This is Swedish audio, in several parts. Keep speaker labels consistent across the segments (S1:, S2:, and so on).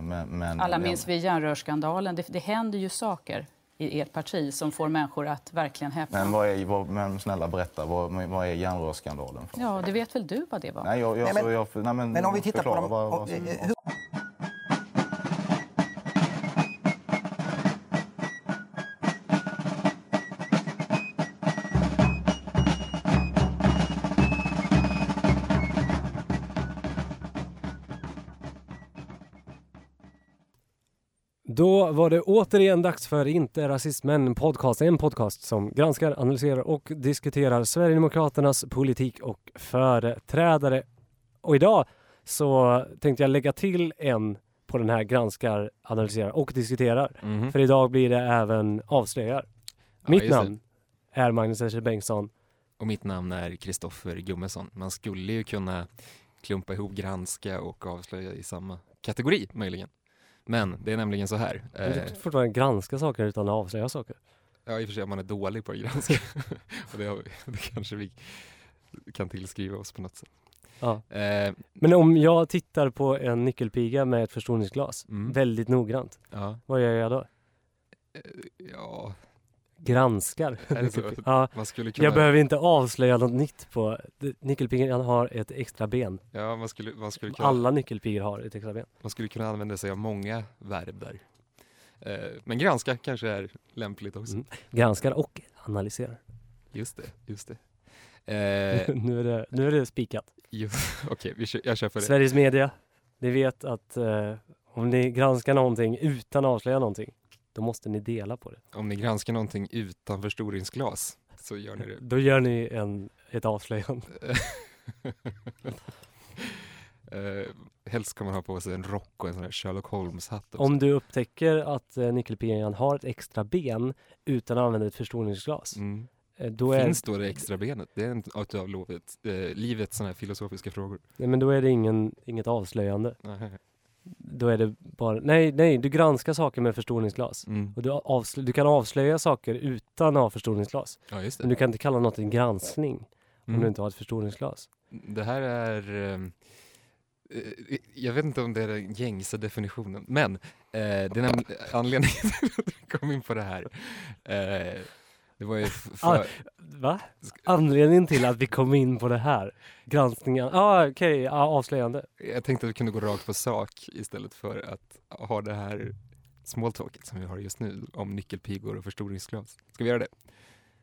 S1: Men, men,
S2: Alla minns vi järnrörsskandalen. Det, det händer ju saker i ert parti som får människor att verkligen häpna.
S1: Men, vad är, vad, men snälla berätta, vad, vad är järnrörsskandalen?
S2: Ja, det vet väl du vad det var?
S1: Nej, jag, jag,
S3: Nej, men-
S1: jag, nej, men,
S3: Men om vi tittar på dem...
S1: vad- vad
S3: eh, hur-
S4: var det återigen dags för Inte rasismen en podcast. En podcast som granskar, analyserar och diskuterar Sverigedemokraternas politik och företrädare. Och idag så tänkte jag lägga till en på den här granskar, analyserar och diskuterar.
S5: Mhm.
S4: För idag blir det även avslöjar.
S5: Ja,
S4: Mitt
S5: det.
S4: namn är Magnus Escher Bengtsson.
S5: Och mitt namn är Kristoffer Gummesson. Man skulle ju kunna klumpa ihop granska och avslöja i samma kategori möjligen. Men det är nämligen så här.
S4: Du
S5: Eh,
S4: kan fortfarande granska saker utan att avslöja saker.
S5: ja, i och för sig om man är dålig på att granska. och det, vi, det kanske vi kan tillskriva oss på något sätt.
S4: Ja.
S5: Eh,
S4: Men om jag tittar på en nyckelpiga med ett förstoringsglas
S5: Mm.
S4: väldigt noggrant,
S5: ja,
S4: vad gör jag då?
S5: eh, ja,
S4: Granskar. Ja,
S5: Man skulle kunna,
S4: jag behöver inte avslöja något nytt på... Nyckelpigan har ett extra ben.
S5: ja, man skulle, man, skulle kunna,
S4: Alla nyckelpigor har ett extra ben.
S5: man skulle kunna använda sig av många verb där. Eh, men granska kanske är lämpligt också.
S4: Mm. Granskar och analyserar.
S5: Just det, just det. Eh,
S4: nu, är det nu är det spikat.
S5: Okej, kör, jag kör för det.
S4: Sveriges media, ni vet att eh, om ni granskar någonting utan att avslöja någonting, då måste ni dela på det.
S5: Om ni granskar någonting utan förstoringsglas så gör ni det.
S4: Då gör ni en, ett avslöjande.
S5: eh, helst ska man ha på sig en rock och en sån här Sherlock Holmes-hatt.
S4: Om du upptäcker att eh, nyckelpigan har ett extra ben utan att använda ett förstoringsglas,
S5: Mm.
S4: eh, då, är,
S5: Finns då det extra benet? Det är en av lovet, eh, livets såna här filosofiska frågor.
S4: nej, men då är det ingen, inget avslöjande.
S5: Nej.
S4: Då är det bara, nej, nej, du granskar saker med förstoringsglas.
S5: Mm.
S4: Och du, avslö, du kan avslöja saker utan att ha förstoringsglas.
S5: Ja,
S4: Men du kan inte kalla något en granskning om du
S5: Mm.
S4: inte har ett förstoringsglas.
S5: Det här är... ehm, eh, jag vet inte om det är den gängse definitionen, men eh, det är anledningen till att vi kom in på det här. Eh, det var ju f- för,
S4: Ah, Va? Anledningen till att vi kom in på det här, granskningen, ah, okej, ah, avslöjande.
S5: Jag tänkte att vi kunde gå rakt på sak istället för att ha det här smalltalket som vi har just nu om nyckelpigor och förstoringsglas. Ska vi göra det?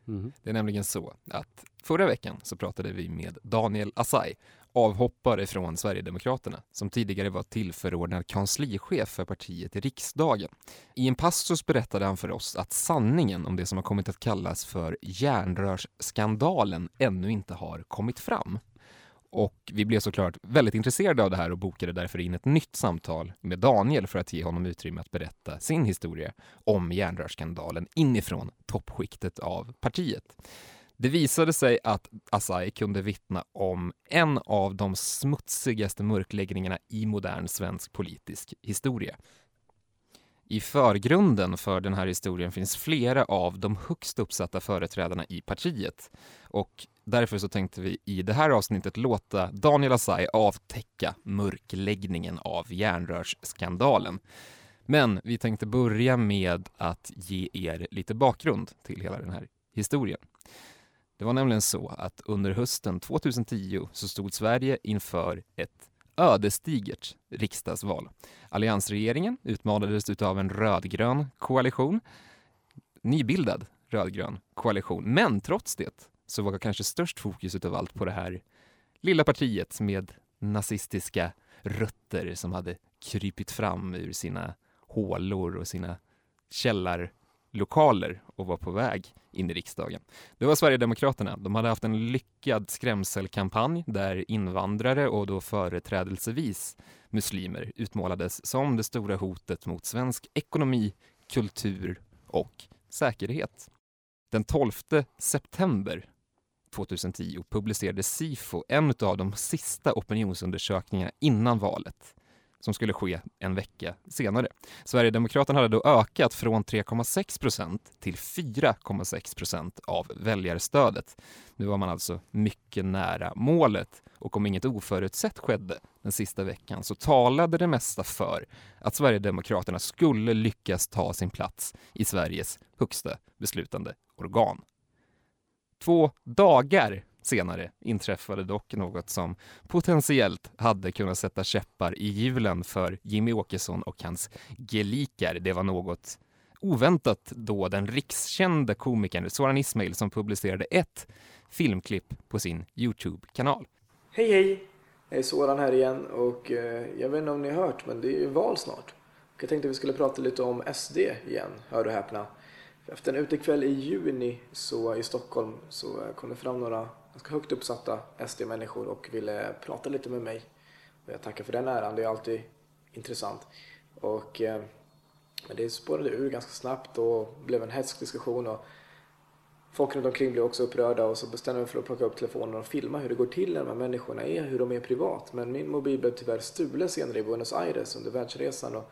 S4: Mhm.
S5: Det är nämligen så att förra veckan så pratade vi med Daniel Asai, avhoppare från Sverigedemokraterna, som tidigare var tillförordnad kanslichef för partiet i riksdagen. I en passus berättade han för oss att sanningen om det som har kommit att kallas för järnrörsskandalen ännu inte har kommit fram. Och vi blev såklart väldigt intresserade av det här och bokade därför in ett nytt samtal med Daniel för att ge honom utrymme att berätta sin historia om järnrörsskandalen inifrån toppskiktet av partiet. Det visade sig att Asai kunde vittna om en av de smutsigaste mörkläggningarna i modern svensk politisk historia. I förgrunden för den här historien finns flera av de högst uppsatta företrädarna i partiet och därför så tänkte vi i det här avsnittet låta Daniel Asai avtäcka mörkläggningen av järnrörsskandalen. Men vi tänkte börja med att ge er lite bakgrund till hela den här historien. Det var nämligen så att under hösten 2010 så stod Sverige inför ett ödesdigert riksdagsval. Alliansregeringen utmanades utav en rödgrön koalition, nybildad rödgrön koalition. Men trots det så var kanske störst fokus utav allt på det här lilla partiet med nazistiska rötter som hade krypit fram ur sina hålor och sina källar lokaler och var på väg in i riksdagen. Det var Sverigedemokraterna. De hade haft en lyckad skrämselkampanj där invandrare och då företrädelsevis muslimer utmålades som det stora hotet mot svensk ekonomi, kultur och säkerhet. Den 12 september 2010 publicerade Sifo en av de sista opinionsundersökningarna innan valet som skulle ske en vecka senare. Sverigedemokraterna hade då ökat från 3,6 procent till 4,6 procent av väljarstödet. Nu var man alltså mycket nära målet och om inget oförutsett skedde den sista veckan så talade det mesta för att Sverigedemokraterna skulle lyckas ta sin plats i Sveriges högsta beslutande organ. Två dagar senare inträffade dock något som potentiellt hade kunnat sätta käppar i hjulen för Jimmy Åkesson och hans gelikar. Det var något oväntat då den rikskände komikern Soran Ismail som publicerade ett filmklipp på sin Youtube-kanal.
S3: Hej hej! Jag är Soran här igen och eh, jag vet inte om ni har hört men det är ju val snart. Jag tänkte att vi skulle prata lite om SD igen, hör och häpna. Efter en utekväll i juni så i Stockholm så eh, kom det fram några ganska högt uppsatta SD-människor och ville prata lite med mig. Och jag tackar för den äran, det är alltid intressant. Och, eh, men det spårade ur ganska snabbt och blev en hätsk diskussion. Och folk runt omkring blev också upprörda och så bestämde jag mig för att plocka upp telefonen och filma hur det går till när de här människorna är, hur de är privat. Men min mobil blev tyvärr stulen senare i Buenos Aires under världsresan. Och,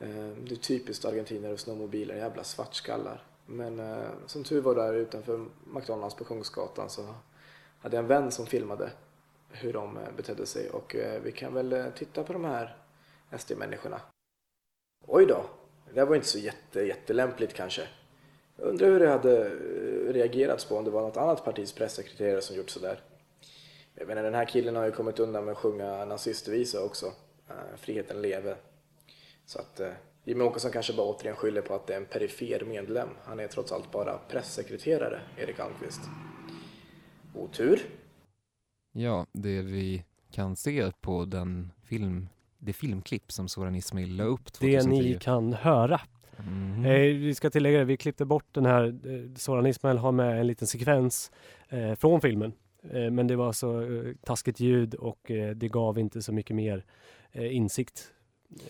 S3: eh, det är typiskt argentinare att sno mobiler, jävla svartskallar. Men eh, som tur var där utanför McDonalds på Kungsgatan så hade jag en vän som filmade hur de eh, betedde sig och eh, vi kan väl eh, titta på de här SD-människorna. Oj då, det där var inte så jätte, jättelämpligt kanske. Jag undrar hur det hade reagerats på om det var något annat partis pressekreterare som gjort sådär. Jag menar, den här killen har ju kommit undan med att sjunga nazistvisa också. Friheten leve. Så att Jimmie Åkesson kanske bara återigen skyller på att det är en perifer medlem. Han är trots allt bara pressekreterare, Erik Almqvist. Otur.
S5: Ja, det vi kan se på den film, det filmklipp som Soran Ismail la upp 2010.
S4: Det ni kan höra. Mm. Eh, vi ska tillägga det, vi klippte bort den här, eh, Soran Ismail har med en liten sekvens eh, från filmen. Eh, men det var så eh, taskigt ljud och eh, det gav inte så mycket mer insikt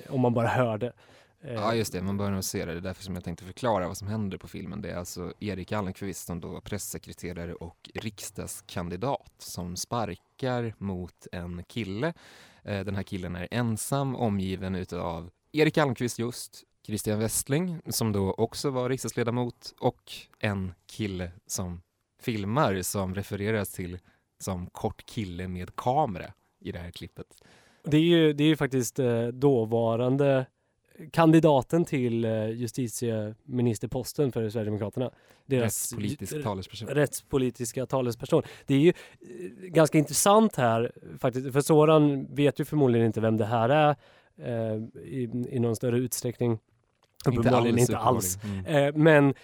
S4: om man bara hörde.
S5: Ja just det, man bör nog se det. Det är därför som jag tänkte förklara vad som händer på filmen. Det är alltså Erik Almqvist som då var pressekreterare och riksdagskandidat som sparkar mot en kille. Eh, den här killen är ensam omgiven utav Erik Almqvist just, Christian Westling som då också var riksdagsledamot och en kille som filmar som refereras till som kort kille med kamera i det här klippet.
S4: Det är ju, det är ju faktiskt eh, dåvarande kandidaten till eh, justitieministerposten för Sverigedemokraterna.
S5: Deras rättspolitisk talesperson.
S4: rättspolitiska talesperson. Det är ju eh, ganska intressant här faktiskt, för Soran vet ju förmodligen inte vem det här är eh, i, i någon större utsträckning.
S5: Inte alls.
S4: Inte alls. Mm. Eh, men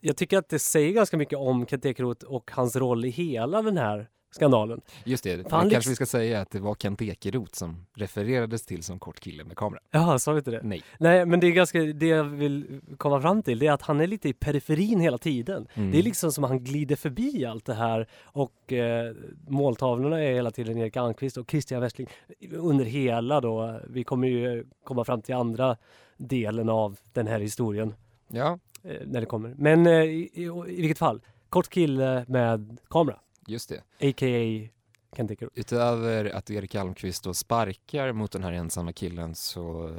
S4: jag tycker att det säger ganska mycket om Kent Ekeroth och hans roll i hela den här skandalen.
S5: Just det, Fan, kanske vi ska säga att det var Kent Ekeroth som refererades till som kort kille med kamera.
S4: Ja, sa vi inte det?
S5: Nej.
S4: Nej, men det är ganska, det jag vill komma fram till, det är att han är lite i periferin hela tiden. Mm. Det är liksom som att han glider förbi allt det här och eh, måltavlorna är hela tiden Erik Almqvist och Christian Westling under hela då, vi kommer ju komma fram till andra delen av den här historien.
S5: Ja.
S4: Eh, när det kommer. Men eh, i, i, i vilket fall, kort kille med kamera.
S5: Just det.
S4: A.k.a. Kent Ekeroth.
S5: Utöver att Erik Almqvist då sparkar mot den här ensamma killen så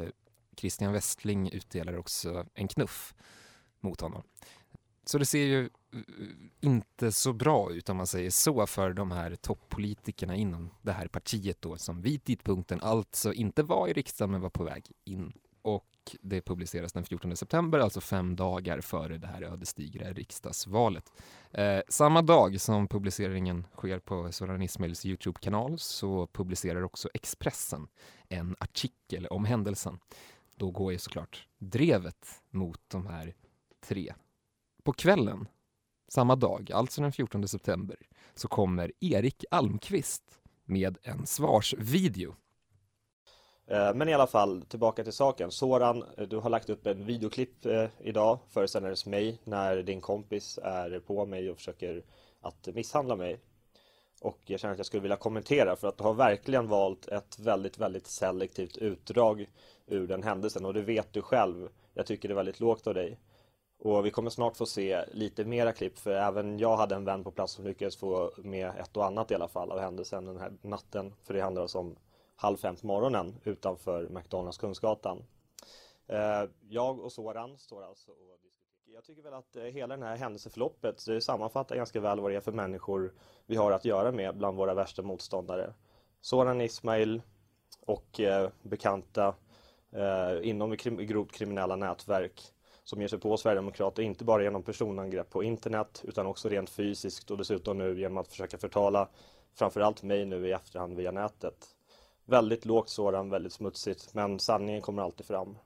S5: Christian Westling utdelar också en knuff mot honom. Så det ser ju eh, inte så bra ut om man säger så för de här toppolitikerna inom det här partiet då som vid tidpunkten alltså inte var i riksdagen men var på väg in. Och det publiceras den 14 september, alltså fem dagar före det här ödesdigra riksdagsvalet. Eh, samma dag som publiceringen sker på Soran Ismails Youtube-kanal så publicerar också Expressen en artikel om händelsen. Då går ju såklart drevet mot de här tre. På kvällen samma dag, alltså den 14 september, så kommer Erik Almqvist med en svarsvideo
S6: Eh, men i alla fall, tillbaka till saken. Soran, eh, du har lagt upp en videoklipp eh, idag föreställandes mig när din kompis är på mig och försöker att misshandla mig. Och jag känner att jag skulle vilja kommentera för att du har verkligen valt ett väldigt, väldigt selektivt utdrag ur den händelsen och det vet du själv. Jag tycker det är väldigt lågt av dig. Och vi kommer snart få se lite mera klipp för även jag hade en vän på plats som lyckades få med ett och annat i alla fall av händelsen den här natten. För det handlar alltså om halv fem på morgonen utanför McDonalds Kungsgatan. Eh, jag och Soran står alltså och diskuterar. Jag tycker väl att eh, hela det här händelseförloppet det sammanfattar ganska väl vad det är för människor vi har att göra med bland våra värsta motståndare. Soran Ismail och eh, bekanta inom grovt kriminella nätverk som ger sig på Sverigedemokrater, inte bara genom personangrepp på internet utan också rent fysiskt och dessutom nu genom att försöka förtala framförallt mig nu i efterhand via nätet. Väldigt lågt Soran, väldigt smutsigt, men sanningen kommer alltid fram.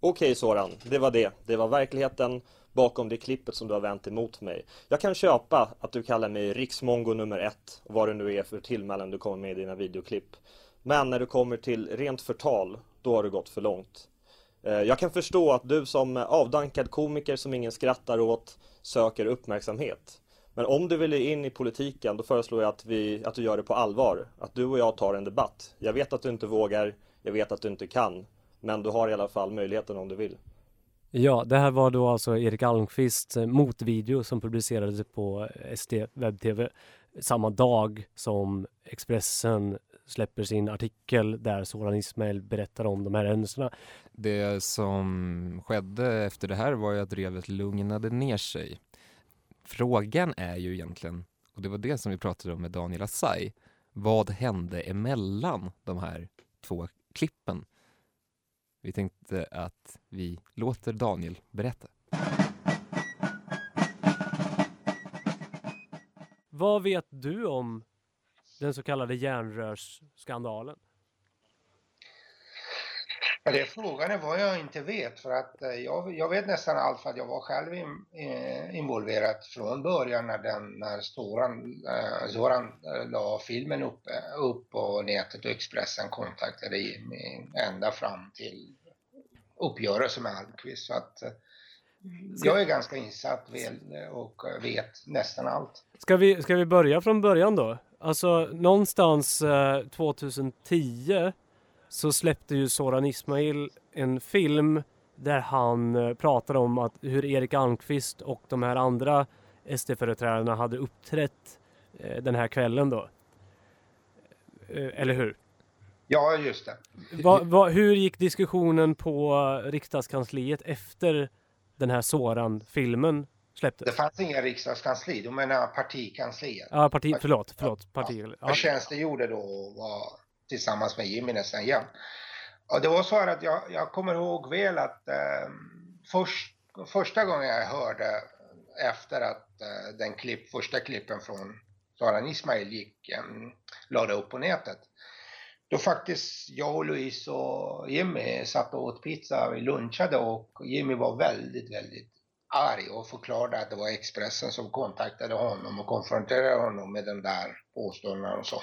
S6: Okej Soran, det var det. Det var verkligheten bakom det klippet som du har vänt emot mig. Jag kan köpa att du kallar mig riksmongo nummer ett och vad det nu är för tillmälen du kommer med i dina videoklipp. Men när du kommer till rent förtal, då har du gått för långt. Eh, jag kan förstå att du som avdankad komiker som ingen skrattar åt söker uppmärksamhet. Men om du vill in i politiken, då föreslår jag att, vi, att du gör det på allvar. Att du och jag tar en debatt. Jag vet att du inte vågar, jag vet att du inte kan. Men du har i alla fall möjligheten om du vill.
S4: Ja, det här var då alltså Erik Almqvists eh, motvideo som publicerades på SD webb-tv samma dag som Expressen släpper sin artikel där Soran Ismail berättar om de här händelserna.
S5: Det som skedde efter det här var ju att drevet lugnade ner sig. Frågan är ju egentligen, och det var det som vi pratade om med Daniel Assay, vad hände emellan de här två klippen? Vi tänkte att vi låter Daniel berätta.
S4: Vad vet du om den så kallade järnrörsskandalen?
S7: Ja, det frågan är vad jag inte vet för att eh, jag, jag vet nästan allt för att jag var själv in, eh, involverad från början när, den, när Soran, eh, Soran eh, la filmen upp, upp på nätet och Expressen kontaktade Jimmy ända fram till uppgörelse med Almqvist. Så att jag är ganska insatt och vet nästan allt.
S4: Ska vi, ska vi börja från början då? Alltså någonstans eh, 2010 så släppte ju Soran Ismail en film där han eh, pratade om att hur Erik Almqvist och de här andra SD-företrädarna hade uppträtt eh, den här kvällen då. Eh, eller hur?
S7: Ja, just det.
S4: Va, va, hur gick diskussionen på riksdagskansliet efter den här Soran-filmen släpptes?
S7: Det fanns inga riksdagskansli, du menar partikansliet?
S4: Ja, parti, förlåt, förlåt. Parti,
S7: ja. Jag tjänstgjorde då var tillsammans med Jimmy nästan jämt. Och det var så här att jag, jag kommer ihåg väl att eh, först, första gången jag hörde efter att eh, den klipp, första klippen från Saran Ismail gick, eh, lade upp på nätet. Då faktiskt jag och Louise och Jimmy satt och åt pizza, vi lunchade och Jimmy var väldigt, väldigt arg och förklarade att det var Expressen som kontaktade honom och konfronterade honom med den där påståendena och så.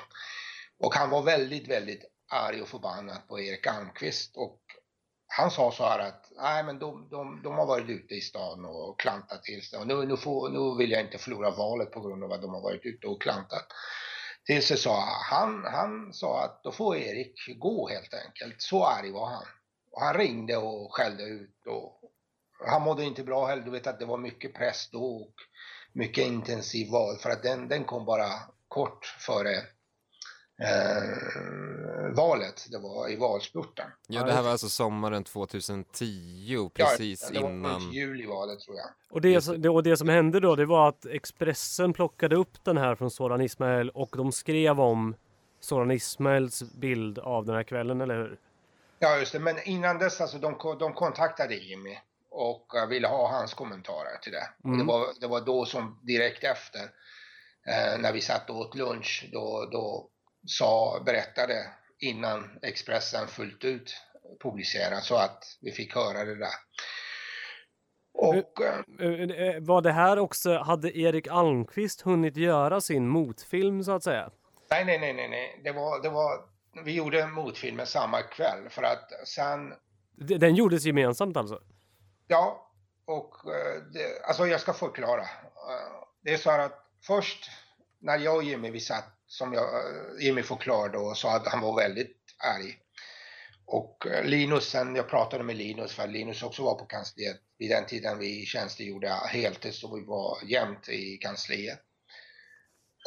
S7: Och han var väldigt, väldigt arg och förbannad på Erik Almqvist och han sa så här att nej men de, de, de har varit ute i stan och klantat till sig och nu, nu, får, nu vill jag inte förlora valet på grund av att de har varit ute och klantat till sig sa han, han sa att då får Erik gå helt enkelt. Så arg var han. Och han ringde och skällde ut och han mådde inte bra heller. Du vet att det var mycket press då och mycket intensiv val för att den, den kom bara kort före eh, valet. Det var i valspurten.
S5: Ja, det här var alltså sommaren 2010, precis
S7: ja, det var
S5: innan...
S7: julivalet tror jag.
S4: Och det, och det som hände då, det var att Expressen plockade upp den här från Soran Ismail och de skrev om Soran Ismails bild av den här kvällen, eller hur?
S7: Ja, just det. Men innan dess, alltså de, de kontaktade Jimmy och uh, ville ha hans kommentarer till det. Mm. Det, var, det var då som direkt efter, eh, när vi satt och åt lunch, då, då sa, berättade innan Expressen fullt ut publicerade så att vi fick höra det där.
S4: Och, äh, var det här också, hade Erik Almqvist hunnit göra sin motfilm så att säga?
S7: Nej, nej, nej, nej, nej. Det var, det var, vi gjorde motfilmen samma kväll för att sen...
S4: Den gjordes gemensamt alltså?
S7: Ja, och det, alltså jag ska förklara. Det är så här att först när jag och Jimmy vi satt som jag, Jimmy förklarade och sa att han var väldigt arg. Och eh, Linus, sen jag pratade med Linus, för Linus också var på kansliet vid den tiden vi tjänstgjorde heltid så vi var jämt i kansliet.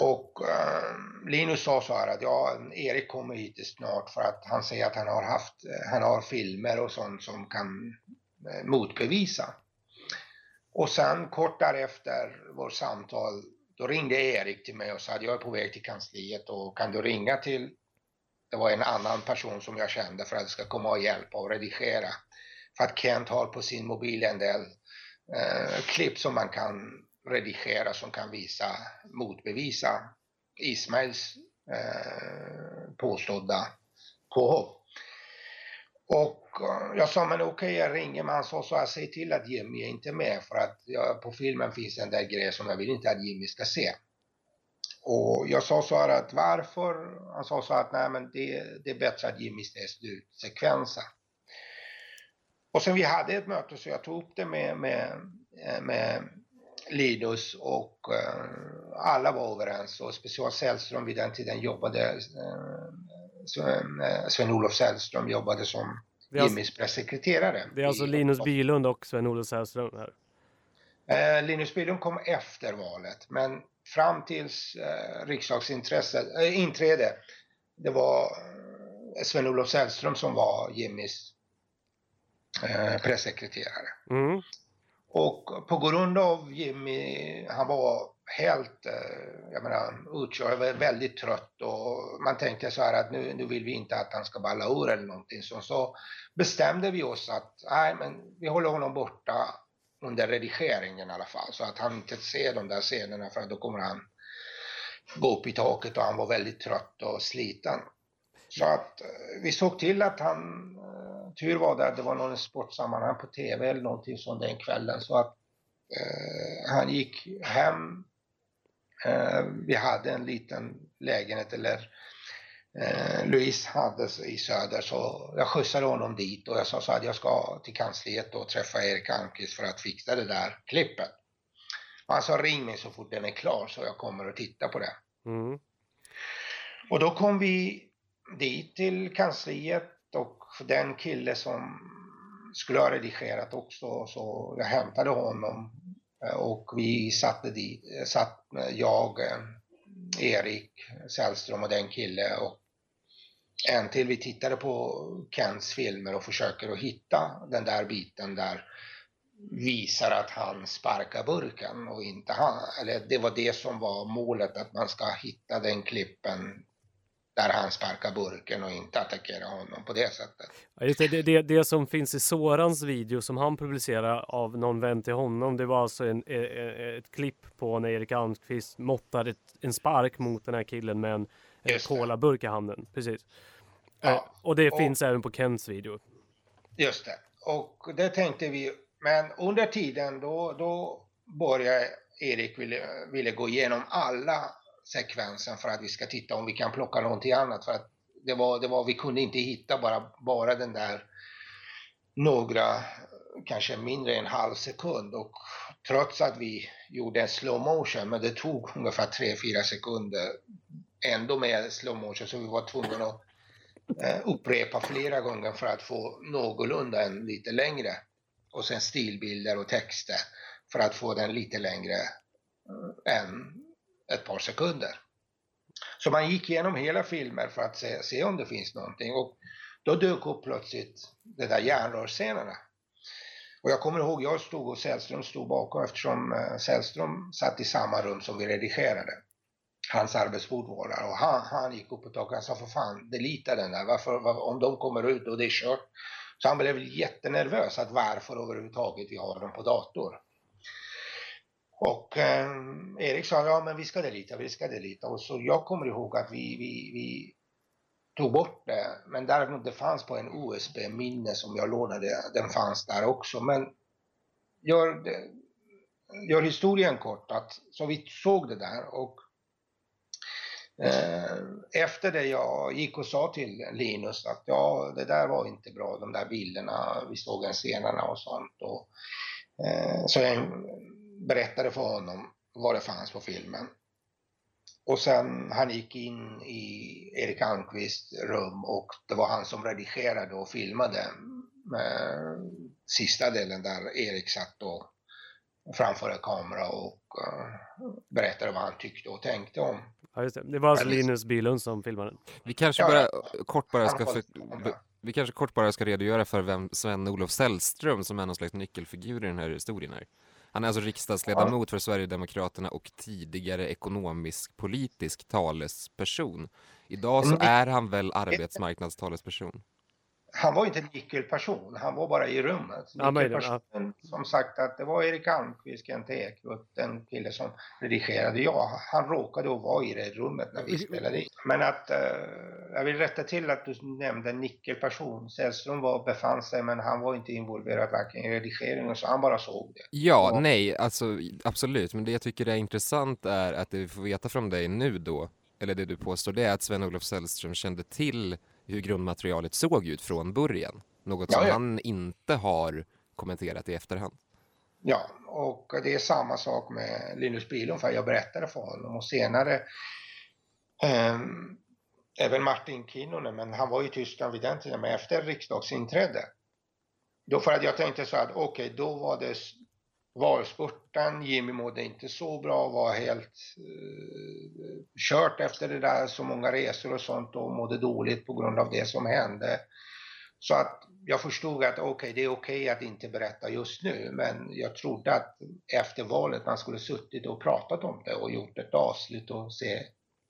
S7: Och eh, Linus sa så här att ja, Erik kommer hit snart för att han säger att han har haft, eh, han har filmer och sånt som kan eh, motbevisa. Och sen kort därefter vårt samtal, då ringde Erik till mig och sa att jag är på väg till kansliet och kan du ringa till, det var en annan person som jag kände för att jag ska komma och hjälpa och redigera. För att Kent har på sin mobil en del eh, klipp som man kan redigera som kan visa, motbevisa Ismails eh, påstådda påhopp. Och eh, jag sa, men okej, okay, jag ringer, men han sa så här, säg till att Jimmy är inte med för att jag, på filmen finns en del grejer som jag vill inte att Jimmy ska se. Och jag sa så här att varför? Han sa så här att nej men det, det är bättre att Jimmy ser slutsekvensen. Och sen vi hade ett möte så jag tog upp det med, med, eh, med Linus och eh, alla var överens och speciellt Sällström vid den tiden jobbade, Sven-Olof Sällström jobbade som alltså, Jimmys pressekreterare.
S4: Det är alltså Linus Bylund och Sven-Olof Sällström här?
S7: Uh, Linus Bylund kom efter valet men fram tills uh, riksdagsinträde, uh, inträde, det var Sven-Olof Sällström som var Jimmys pressekreterare. Mm. Och på grund av Jimmy, han var helt, eh, jag menar, utkörd, väldigt trött och man tänkte så här att nu, nu vill vi inte att han ska balla ur eller någonting. Så, så bestämde vi oss att, nej men vi håller honom borta under redigeringen i alla fall så att han inte ser de där scenerna för då kommer han gå upp i taket och han var väldigt trött och sliten. Så att eh, vi såg till att han eh, tur var det att det var någon sportsammanhang på tv eller någonting sånt den kvällen så att eh, han gick hem. Eh, vi hade en liten lägenhet eller eh, Louise hade i Söder så jag skjutsade honom dit och jag sa så att jag ska till kansliet och träffa Erik Almqvist för att fixa det där klippet. Och han sa ring mig så fort den är klar så jag kommer och tittar på det. Mm. Och då kom vi dit till kansliet och den kille som skulle ha redigerat också, så jag hämtade honom Eh, och vi satte dit, eh, satt jag, eh, Erik Sällström och den kille och en till. Vi tittade på Kents filmer och försöker att hitta den där biten där visar att han sparkar burken och inte han, eller det var det som var målet att man ska hitta den klippen där han sparkar burken och inte attackerar honom på det sättet.
S4: Ja, just det, det, det, det, som finns i Sorans video som han publicerar av någon vän till honom, det var alltså en, ett, ett klipp på när Erik Almqvist måttade ett, en spark mot den här killen med en kolaburk i handen. Precis. Ja, eh, och det och, finns även på Kens video.
S7: Just det. Och det tänkte vi, men under tiden då, då började Erik ville, ville gå igenom alla sekvensen för att vi ska titta om vi kan plocka någonting annat. För att det var, det var, vi kunde inte hitta bara, bara den där några, kanske mindre än en halv sekund. Och trots att vi gjorde en slow motion, men det tog ungefär 3-4 sekunder ändå med slow motion, så vi var tvungna att eh, upprepa flera gånger för att få någorlunda en lite längre. Och sen stilbilder och texter för att få den lite längre eh, än ett par sekunder. Så man gick igenom hela filmer för att se, se om det finns någonting och då dök upp plötsligt de där järnrörsscenerna. Och jag kommer ihåg, jag stod och Sällström stod bakom eftersom eh, Sällström satt i samma rum som vi redigerade. Hans arbetsbord var där och han, han gick upp och taket och sa för fan, delita den där, varför, var, om de kommer ut och det är kört. Så han blev jättenervös att varför överhuvudtaget vi har dem på dator. Och eh, Erik sa, ja men vi ska delita, vi ska delita. Och så jag kommer ihåg att vi, vi, vi tog bort det. Men däremot det fanns på en USB-minne som jag lånade, den fanns där också. Men gör, gör historien kort, att, så vi såg det där och eh, efter det jag gick och sa till Linus att ja, det där var inte bra, de där bilderna, vi såg en scenerna och sånt. Och, eh, så jag berättade för honom vad det fanns på filmen. Och sen han gick in i Erik Almqvists rum och det var han som redigerade och filmade med sista delen där Erik satt och framför en kamera och uh, berättade vad han tyckte och tänkte om.
S4: Ja, just det. det var alltså Linus Bylund som filmade.
S5: Vi kanske bara kort bara ska för, vi kanske kort bara ska redogöra för vem Sven-Olof Sällström som är någon slags nyckelfigur i den här historien här. Han är alltså riksdagsledamot för Sverigedemokraterna och tidigare ekonomisk politisk talesperson. Idag så är han väl arbetsmarknadstalesperson?
S7: Han var inte en nyckelperson, han var bara i rummet. Ja, Nyckelpersonen, ja. som sagt, att det var Erik Almqvist, Kent Ekeroth, den kille som redigerade. Ja, han råkade att vara i det rummet när vi spelade in. Men att, uh, jag vill rätta till att du nämnde nyckelperson. Sällström var, befann sig, men han var inte involverad varken i redigeringen, så han bara såg det.
S5: Ja, och, nej, alltså absolut. Men det jag tycker är intressant är att det vi får veta från dig nu då, eller det du påstår, det är att Sven-Olof Sällström kände till hur grundmaterialet såg ut från början. Något som ja, ja. han inte har kommenterat i efterhand.
S7: Ja, och det är samma sak med Linus Bylund för jag berättade för honom och senare eh, även Martin Kinnunen, men han var i Tyskland vid den tiden, men efter riksdagsinträde. Då för att jag tänkte så att okej, okay, då var det valspurten, Jimmy mådde inte så bra, var helt eh, kört efter det där, så många resor och sånt och mådde dåligt på grund av det som hände. Så att jag förstod att okej, okay, det är okej okay att inte berätta just nu, men jag trodde att efter valet man skulle suttit och pratat om det och gjort ett avslut och se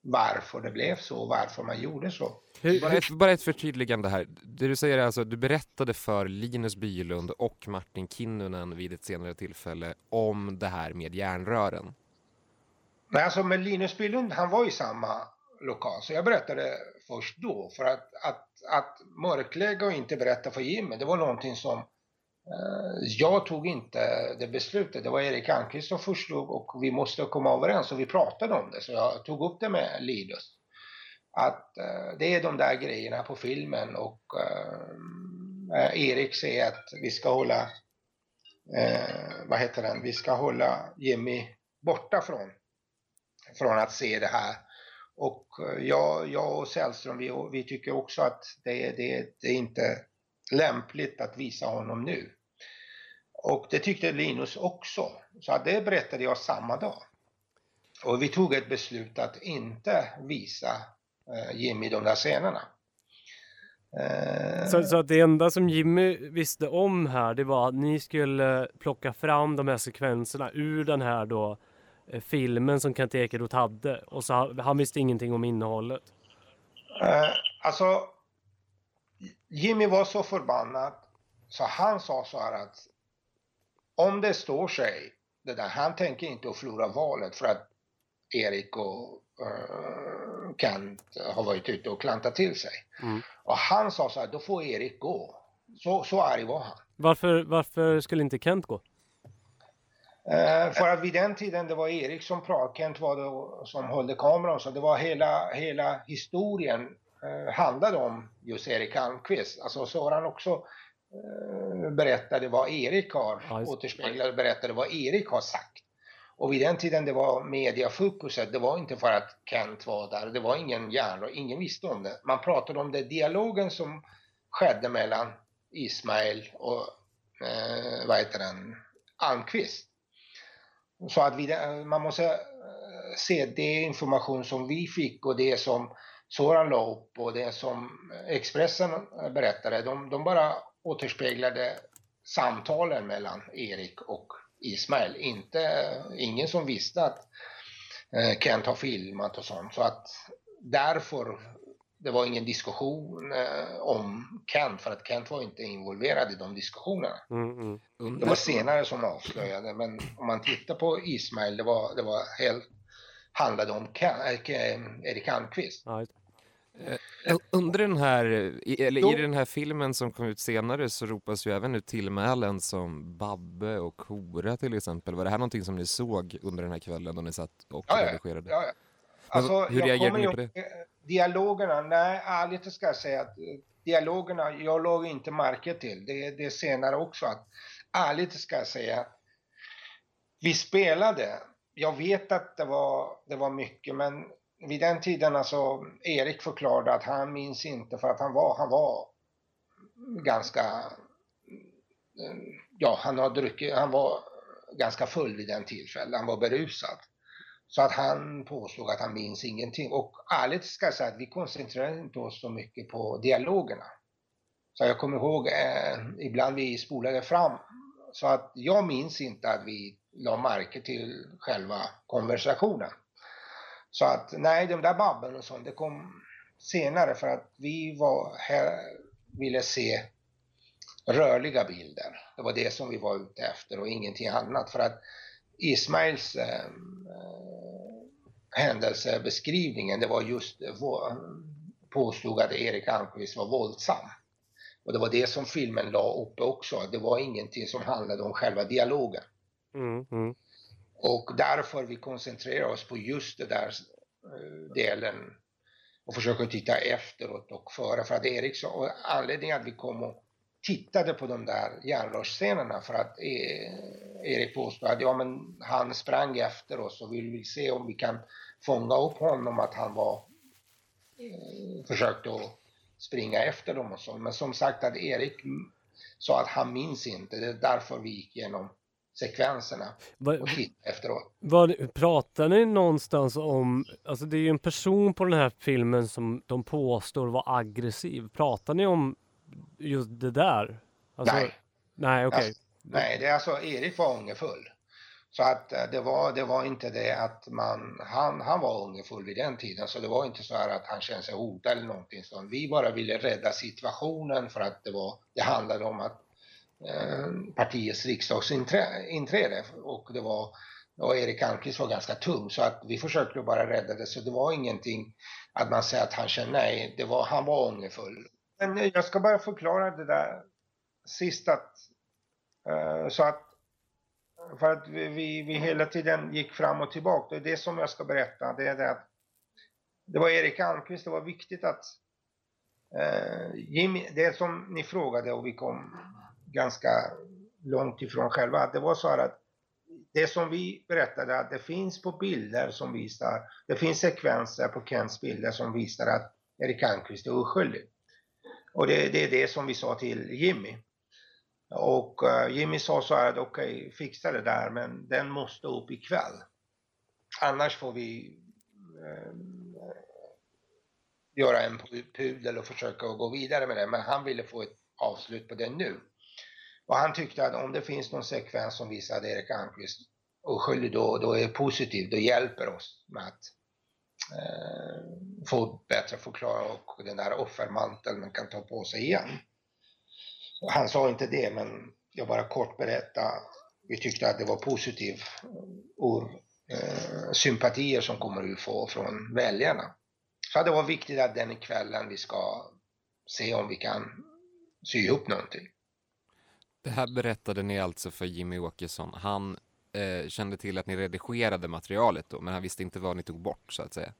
S7: varför det blev så och varför man gjorde så.
S5: Hur, bara, ett, bara ett förtydligande här. Det du säger är alltså, du berättade för Linus Bylund och Martin Kinnunen vid ett senare tillfälle om det här med järnrören.
S7: Nej, alltså med Linus Bylund, han var i samma lokal, så jag berättade först då. För att, att, att mörklägga och inte berätta för Jimmy, det var någonting som Eh, jag tog inte det beslutet. Det var Erik Almqvist som förslog och vi måste komma överens och vi pratade om det. Så jag tog upp det med Lidus. att eh, det är de där grejerna på filmen och eh, Erik säger att vi ska hålla, vad heter den, vi ska hålla Jimmy borta från, från att se det här. Och jag, jag och Sällström, vi, vi tycker också att det, det, det är inte lämpligt att visa honom nu. Och det tyckte Linus också, så det berättade jag samma dag. Och vi tog ett beslut att inte visa Eh, Jimmy de där scenerna.
S4: Eh, så, så att det enda som Jimmy visste om här det var att ni skulle plocka fram de här sekvenserna ur den här då eh, filmen som Kent Ekeroth hade och så han, han visste ingenting om innehållet.
S7: Uh, alltså Jimmy var så förbannad så han sa så här att om det står sig det där, han tänker inte att förlora valet för att Erik och uh, Kent har varit ute och klantat till sig. Mm. Och han sa så här, då får Erik gå. Så, så arg var han.
S4: Varför, varför skulle inte Kent gå?
S7: Uh, för att vid den tiden det var Erik som pratade, Kent var det som höll kameran, så det var hela, hela historien handlade om just Erik Almqvist. Alltså Soran också uh, berättade vad Erik har, ja, återspeglade berättade vad Erik har sagt. Och vid den tiden det var mediafokuset, det var inte för att Kent var där, det var ingen järnrör, ingen visste om det. Man pratade om det, dialogen som skedde mellan Ismail och, eh, vad heter den, Almqvist. Så att vi, man måste eh, se det information som vi fick och det som Soran la upp och det som Expressen berättade, de, de bara återspeglade samtalen mellan Erik och Ismail. Inte, ingen som visste att eh, Kent har filmat och sånt. Så att därför det var ingen diskussion eh, om Kent för att Kent var inte involverad i de diskussionerna. Mm, mm. Det var senare som avslöjade men om man tittar på Ismail det var, det var helt handlade om Ken, äh, Erik Almqvist. Ja,
S5: Eh, under den här, eller i den här filmen som kom ut senare så ropas ju även ut tillmälen som Babbe och Hora till exempel. Var det här någonting som ni såg under den här kvällen då ni satt och ja, redigerade? Ja, ja.
S7: Alltså, hur reagerade ni på det? Dialogerna, nej ärligt ska jag säga att eh, dialogerna, jag låg inte märke till. Det, det är senare också att ärligt ska jag säga vi spelade. Jag vet att det var, det var mycket men vid den tiden alltså, Erik förklarade att han minns inte för att han var, han var ganska, mm, ja han har druckit, han var ganska full vid den tillfället, han var berusad. Så att han påstod att han minns ingenting. Och ärligt ska jag säga att vi koncentrerade inte oss så mycket på dialogerna. Så jag kommer ihåg eh, ibland vi spolade fram. Så att jag minns inte att vi la märke till själva konversationen. Så att nej, de där Babben och sånt, det kom senare för att vi var här, ville se rörliga bilder. Det var det som vi var ute efter och ingenting annat. För att Ismails ehm, eh, händelsebeskrivningen, det var just påstod att Erik Almqvist var våldsam. Och det var det som filmen la uppe också. Det var ingenting som handlade om själva dialogen. Mm, mm. Och därför vi koncentrerar oss på just den där eh, delen och försöker titta efteråt och före. För att Eriksson, och anledningen att vi kom och tittade på de där järnrörsscenerna för att eh, Erik påstod att ja, men han sprang efter oss och vi vill se om vi kan fånga upp honom att han var eh, försökte att springa efter dem och så. Men som sagt att Erik sa att han minns inte. Det är därför vi gick igenom sekvenserna och tittade efteråt.
S4: Vad, pratar ni någonstans om, alltså det är ju en person på den här filmen som de påstår var aggressiv. Pratar ni om just det där?
S7: Alltså, nej.
S4: Nej, okej. Okay.
S7: Alltså, nej, det är alltså Erik var ångerfull. Så att eh, det var, det var inte det att man, han, han var ångerfull vid den tiden, så det var inte så här att han kände sig hotad eller någonting sånt. Vi bara ville rädda situationen för att det var, det handlade om att Eh, partiets riksdagsinträde och det var, och Erik Almqvist var ganska tung så att vi försökte bara rädda det så det var ingenting att man säger att han kände nej, det var, han var ångerfull. Men eh, jag ska bara förklara det där sist att eh, så att för att vi, vi, vi, hela tiden gick fram och tillbaka. Det är det som jag ska berätta. Det är det att det var Erik Almqvist, det var viktigt att Jimmy, det som ni frågade och vi kom ganska långt ifrån själva, det var så här att det som vi berättade att det finns på bilder som visar, det finns sekvenser på Kents bilder som visar att Erik Almqvist är oskyldig. Och det, det, är det som vi sa till Jimmy. Och uh, Jimmy sa så här, att okej, okay, fixa det där, men den måste upp ikväll. Annars får vi uh, göra en pudel och försöka gå vidare med det. Men han ville få ett avslut på det nu. Och han tyckte att om det finns någon sekvens som visar att Erik Almqvist oskyldig, då, då är det positivt, då hjälper oss med att eh, få bättre förklaring och den där offermanteln man kan ta på sig igen. Han sa inte det, men jag bara kort berätta. Vi tyckte att det var positivt ur eh, sympatier som kommer att få från väljarna. Så det var viktigt att den kvällen vi ska se om vi kan sy ihop någonting.
S5: Det här berättade ni alltså för Jimmy Åkesson. Han eh, kände till att ni redigerade materialet då, men han visste inte vad ni tog bort så att säga.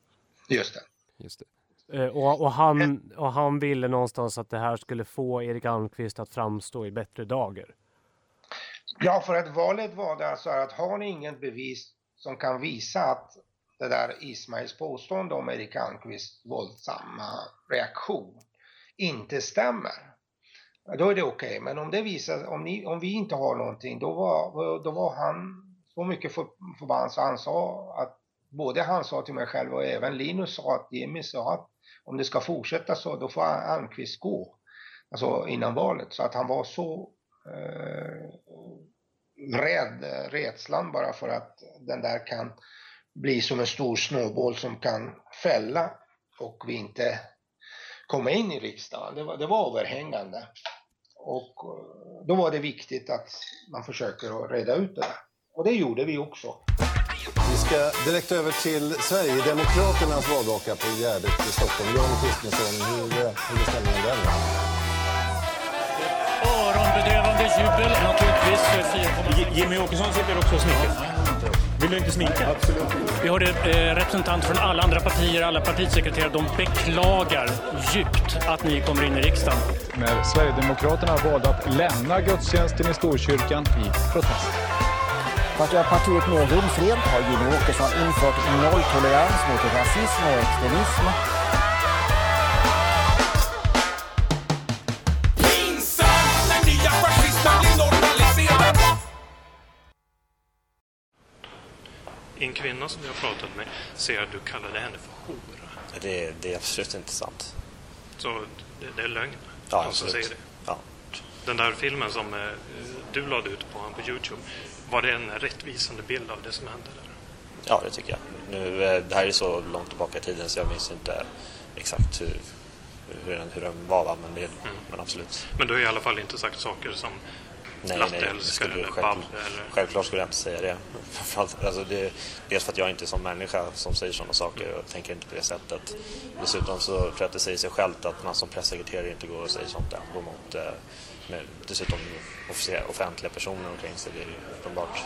S7: Just det.
S5: Just det.
S4: Eh, och, och, han, och han ville någonstans att det här skulle få Erik Almqvist att framstå i bättre dagar.
S7: Ja, för att valet var det alltså att har ni inget bevis som kan visa att det där Ismails påstående om Erik Almqvists våldsamma reaktion inte stämmer, då är det okej. Okay. Men om det visar, om, ni, om vi inte har någonting, då var, då var han så mycket för, förbannad så han sa att både han sa till mig själv och även Linus sa att Jimmy sa att om det ska fortsätta så, då får Almqvist gå. Alltså innan valet. Så att han var så eh, rädd, rädslan bara för att den där kan bli som en stor snöboll som kan fälla och vi inte kommer in i riksdagen. Det var, det var överhängande. Och eh, då var det viktigt att man försöker att reda ut det där. Och det gjorde vi också.
S8: Vi ska direkt över till Sverigedemokraternas valvaka på Gärdet i Stockholm. Jan Kristiansson, hur, hur är ställningen där?
S9: Öronbedövande jubel naturligtvis. Jimmy Åkesson sitter också och sminkar. Vill du inte sminka?
S8: Absolut.
S9: Vi hörde eh, representanter från alla andra partier, alla partisekreterare. De beklagar djupt att ni kommer in i riksdagen.
S10: När Sverigedemokraterna valde att lämna gudstjänsten i Storkyrkan i protest.
S11: För att göra partiet mer rumsrent har Jimmie Åkesson infört nolltolerans mot rasism och extremism.
S9: En kvinna som jag har pratat med säger att du kallade henne för hora.
S6: Det, det är absolut inte sant.
S9: Så det, det är lögn?
S6: Ja, absolut.
S9: säger det.
S6: Ja.
S9: Den där filmen som eh, du lade ut på, på Youtube, var det en rättvisande bild av det som hände där?
S6: Ja, det tycker jag. Nu, eh, det här är så långt tillbaka i tiden så jag minns inte exakt hur, hur, den, hur den var, va? Men, det, men absolut.
S9: Men du har i alla fall inte sagt saker som
S6: Nej,
S9: latte
S6: nej,
S9: älskar
S6: skulle,
S9: eller
S6: själv,
S9: eller...
S6: självklart skulle jag inte säga det. Framförallt, alltså det. Dels för att jag inte är som människa som säger sådana saker och tänker inte på det sättet. Dessutom så tror jag att det säger sig självt att man som pressekreterare inte går och säger sånt där. Mot, eh, med, dessutom offentliga personer omkring sig, det är ju uppenbart.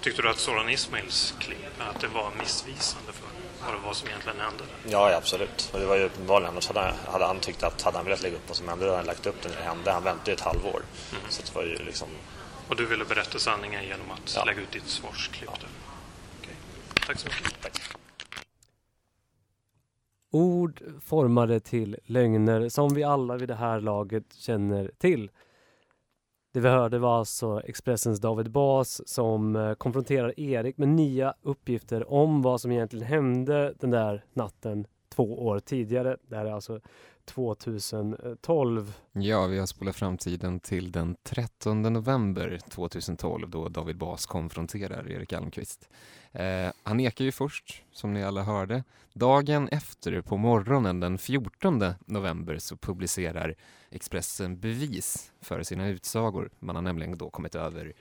S9: Tyckte du att Soran Ismails klipp, att det var missvisande för vad det var som egentligen hände?
S6: Ja, ja, absolut. Och det var ju uppenbarligen, annars hade, hade han tyckt att hade han velat lägga upp vad som hände, hade han lagt upp det när det hände. Han väntade ett halvår. Så det var ju liksom...
S9: Och du ville berätta sanningen genom att
S6: Ja.
S9: lägga ut ditt svarsklipp där? Okej. Tack så mycket.
S6: Tack.
S4: Ord formade till lögner som vi alla vid det här laget känner till. Det vi hörde var alltså Expressens David Bas som eh, konfronterar Erik med nya uppgifter om vad som egentligen hände den där natten två år tidigare. Det här är alltså 2012.
S5: Ja, vi har spolat fram tiden till den 13 november 2012 då David Bas konfronterar Erik Almqvist. Eh, han nekar ju först, som ni alla hörde. Dagen efter, på morgonen den 14 november, så publicerar Expressen bevis för sina utsagor. Man har nämligen då kommit över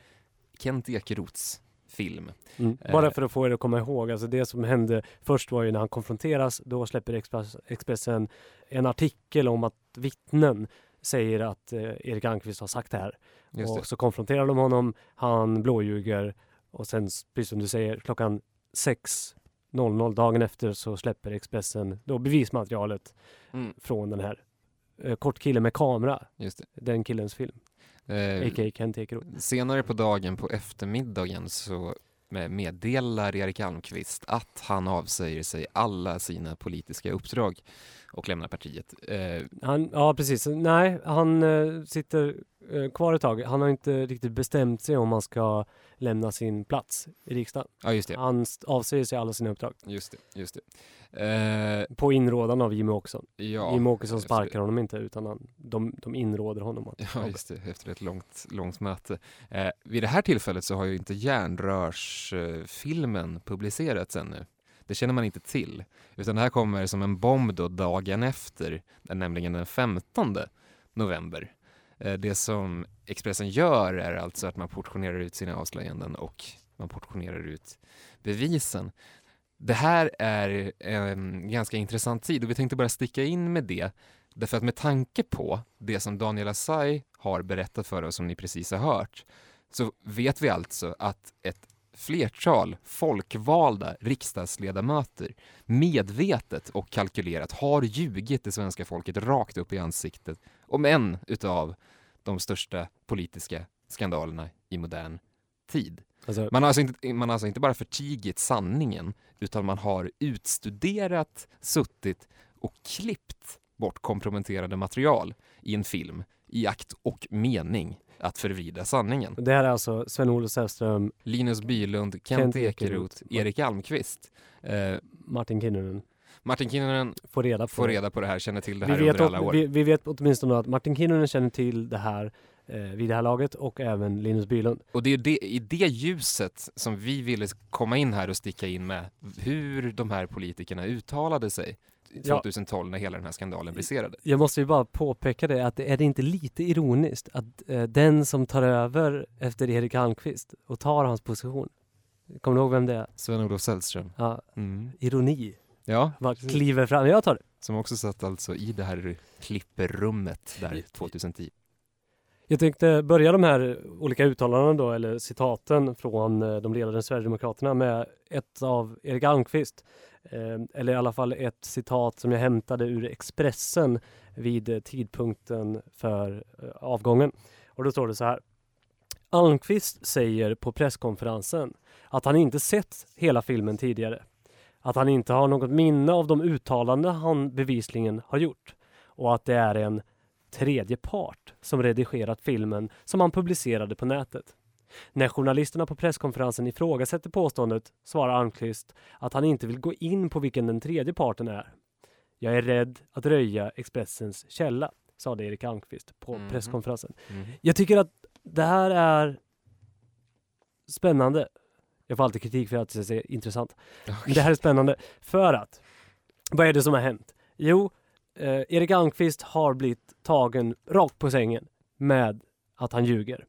S5: Kent Ekeroths film.
S4: Mm. Bara för att få er att komma ihåg, alltså det som hände först var ju när han konfronteras, då släpper Express, Expressen en artikel om att vittnen säger att eh, Erik Almqvist har sagt det här.
S5: Just
S4: och
S5: det.
S4: så konfronterar de honom, han blåljuger och sen, precis som du säger, klockan 6.00 dagen efter så släpper Expressen då bevismaterialet
S5: Mm.
S4: från den här eh, kortkillen med kamera, den killens film,
S5: Eh,
S4: a.k.a. Kent Ekeroth.
S5: Senare på dagen, på eftermiddagen, så med- meddelar Erik Almqvist att han avsäger sig alla sina politiska uppdrag och lämnar partiet. Eh,
S4: Han, ja precis, nej han eh, sitter kvar ett tag. Han har inte riktigt bestämt sig om han ska lämna sin plats i riksdagen.
S5: ja, just det.
S4: Han avsäger sig alla sina uppdrag.
S5: Just det, just det. Eh,
S4: På inrådan av Jimmie Åkesson.
S5: ja,
S4: Jimmie Åkesson
S5: efter-
S4: sparkar honom inte utan han, de, de inråder honom. Att,
S5: Ja, just det, efter ett långt, långt möte. Eh, vid det här tillfället så har ju inte järnrörsfilmen publicerats ännu. Det känner man inte till. Utan det här kommer som en bomb då dagen efter, nämligen den 15 november. Eh, det som Expressen gör är alltså att man portionerar ut sina avslöjanden och man portionerar ut bevisen. Det här är en ganska intressant tid och vi tänkte bara sticka in med det Därför att med tanke på det som Daniel Assay har berättat för oss, som ni precis har hört, så vet vi alltså att ett flertal folkvalda riksdagsledamöter medvetet och kalkylerat har ljugit det svenska folket rakt upp i ansiktet om en utav de största politiska skandalerna i modern tid.
S4: Alltså,
S5: Man har, alltså inte, man har alltså inte bara förtigit sanningen, utan man har utstuderat, suttit och klippt bort komprometterande material i en film i akt och mening att förvrida sanningen.
S4: det här är alltså Sven-Olof Sällström,
S5: Linus Bylund, Kent,
S4: Kent
S5: Ekeroth,
S4: Ekeroth,
S5: Erik Almqvist. Eh,
S4: Martin Kinnunen
S5: Martin Kinnunen
S4: får reda på
S5: får
S4: det.
S5: reda på det här, känner till det
S4: vi
S5: här
S4: vet,
S5: under alla år.
S4: vi, vi vet åtminstone att Martin Kinnunen känner till det här eh, vid det här laget och även Linus Bylund.
S5: Och det är det, i det ljuset som vi ville komma in här och sticka in med hur de här politikerna uttalade sig
S4: Ja.
S5: 2012 när hela den här skandalen briserade.
S4: Jag måste ju bara påpeka det att är det inte lite ironiskt att eh, den som tar över efter Erik Almqvist och tar hans position, kommer du ihåg vem det är?
S5: Sven-Olof Sällström.
S4: Ja,
S5: Mm.
S4: ironi.
S5: Ja, precis.
S4: kliver fram, jag tar det.
S5: som också satt alltså i det här klipperummet där 2010.
S4: Jag tänkte börja de här olika uttalandena då, eller citaten från eh, de ledande Sverigedemokraterna med ett av Erik Almqvist. Eh, eller i alla fall ett citat som jag hämtade ur Expressen vid eh, tidpunkten för eh, avgången. Och då står det så här. Almqvist säger på presskonferensen att han inte sett hela filmen tidigare. Att han inte har något minne av de uttalanden han bevisligen har gjort. Och att det är en tredje part som redigerat filmen som han publicerade på nätet. När journalisterna på presskonferensen ifrågasätter påståendet svarar Almqvist att han inte vill gå in på vilken den tredje parten är. Jag är rädd att röja Expressens källa, sade Erik Almqvist på
S5: Mhm.
S4: presskonferensen.
S5: Mhm.
S4: Jag tycker att det här är spännande. Jag får alltid kritik för att jag säger intressant. Men det här är spännande för att vad är det som har hänt? Jo, eh, Erik Almqvist har blivit tagen rakt på sängen med att han ljuger.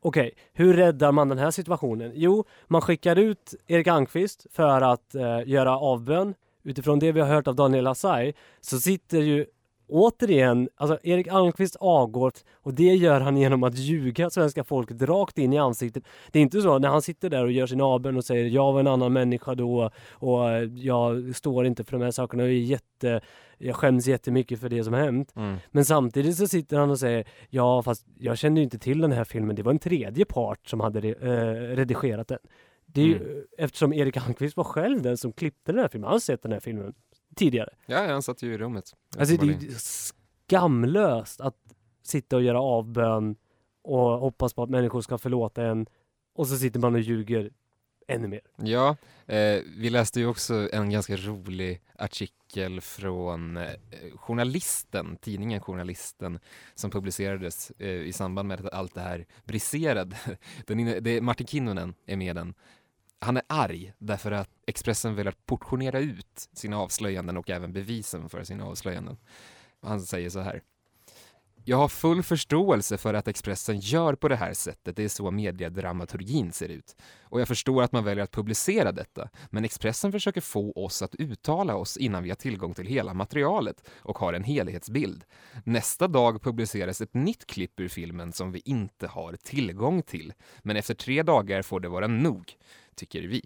S4: Okej, hur räddar man den här situationen? Jo, man skickar ut Erik Almqvist för att eh, göra avbön. Utifrån det vi har hört av Daniel Asai så sitter ju återigen, alltså Erik Almqvist avgår och det gör han genom att ljuga svenska folket rakt in i ansiktet. Det är inte så när han sitter där och gör sin avbön och säger jag var en annan människa då och eh, jag står inte för de här sakerna och är jätte, jag skäms jättemycket för det som har hänt.
S5: Mm.
S4: Men samtidigt så sitter han och säger ja fast jag kände ju inte till den här filmen, det var en tredje part som hade re- eh, redigerat den. Det är ju, Eftersom Erik Almqvist var själv den som klippte den här filmen, han har sett den här filmen tidigare.
S5: Ja, han satt ju i rummet.
S4: Alltså det är ju skamlöst att sitta och göra avbön och hoppas på att människor ska förlåta en och så sitter man och ljuger ännu mer.
S5: Ja, eh, vi läste ju också en ganska rolig artikel från eh, Journalisten, tidningen Journalisten, som publicerades eh, i samband med att allt det här briserade. Den det, Martin Kinnunen är med den. Han är arg därför att Expressen velat portionera ut sina avslöjanden och även bevisen för sina avslöjanden. Han säger så här. Jag har full förståelse för att Expressen gör på det här sättet, det är så mediedramaturgin ser ut. Och jag förstår att man väljer att publicera detta, men Expressen försöker få oss att uttala oss innan vi har tillgång till hela materialet och har en helhetsbild. Nästa dag publiceras ett nytt klipp ur filmen som vi inte har tillgång till, men efter tre dagar får det vara nog, tycker vi.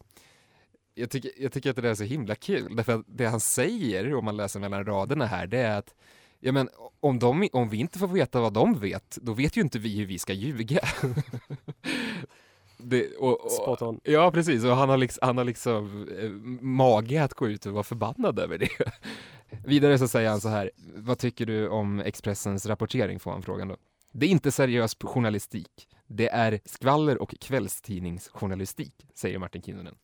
S5: Jag tycker, jag tycker att det där är så himla kul, därför att det han säger, om man läser mellan raderna här, det är att Ja, men om, de, om vi inte får veta vad de vet, då vet ju inte vi hur vi ska ljuga. Det, och, och,
S4: Spot on.
S5: Ja, precis. Och han har liksom, han har liksom eh, mage att gå ut och vara förbannad över det. Vidare så säger han så här, vad tycker du om Expressens rapportering, får han frågan då. Det är inte seriös journalistik. Det är skvaller och kvällstidningsjournalistik, säger Martin Kinnunen.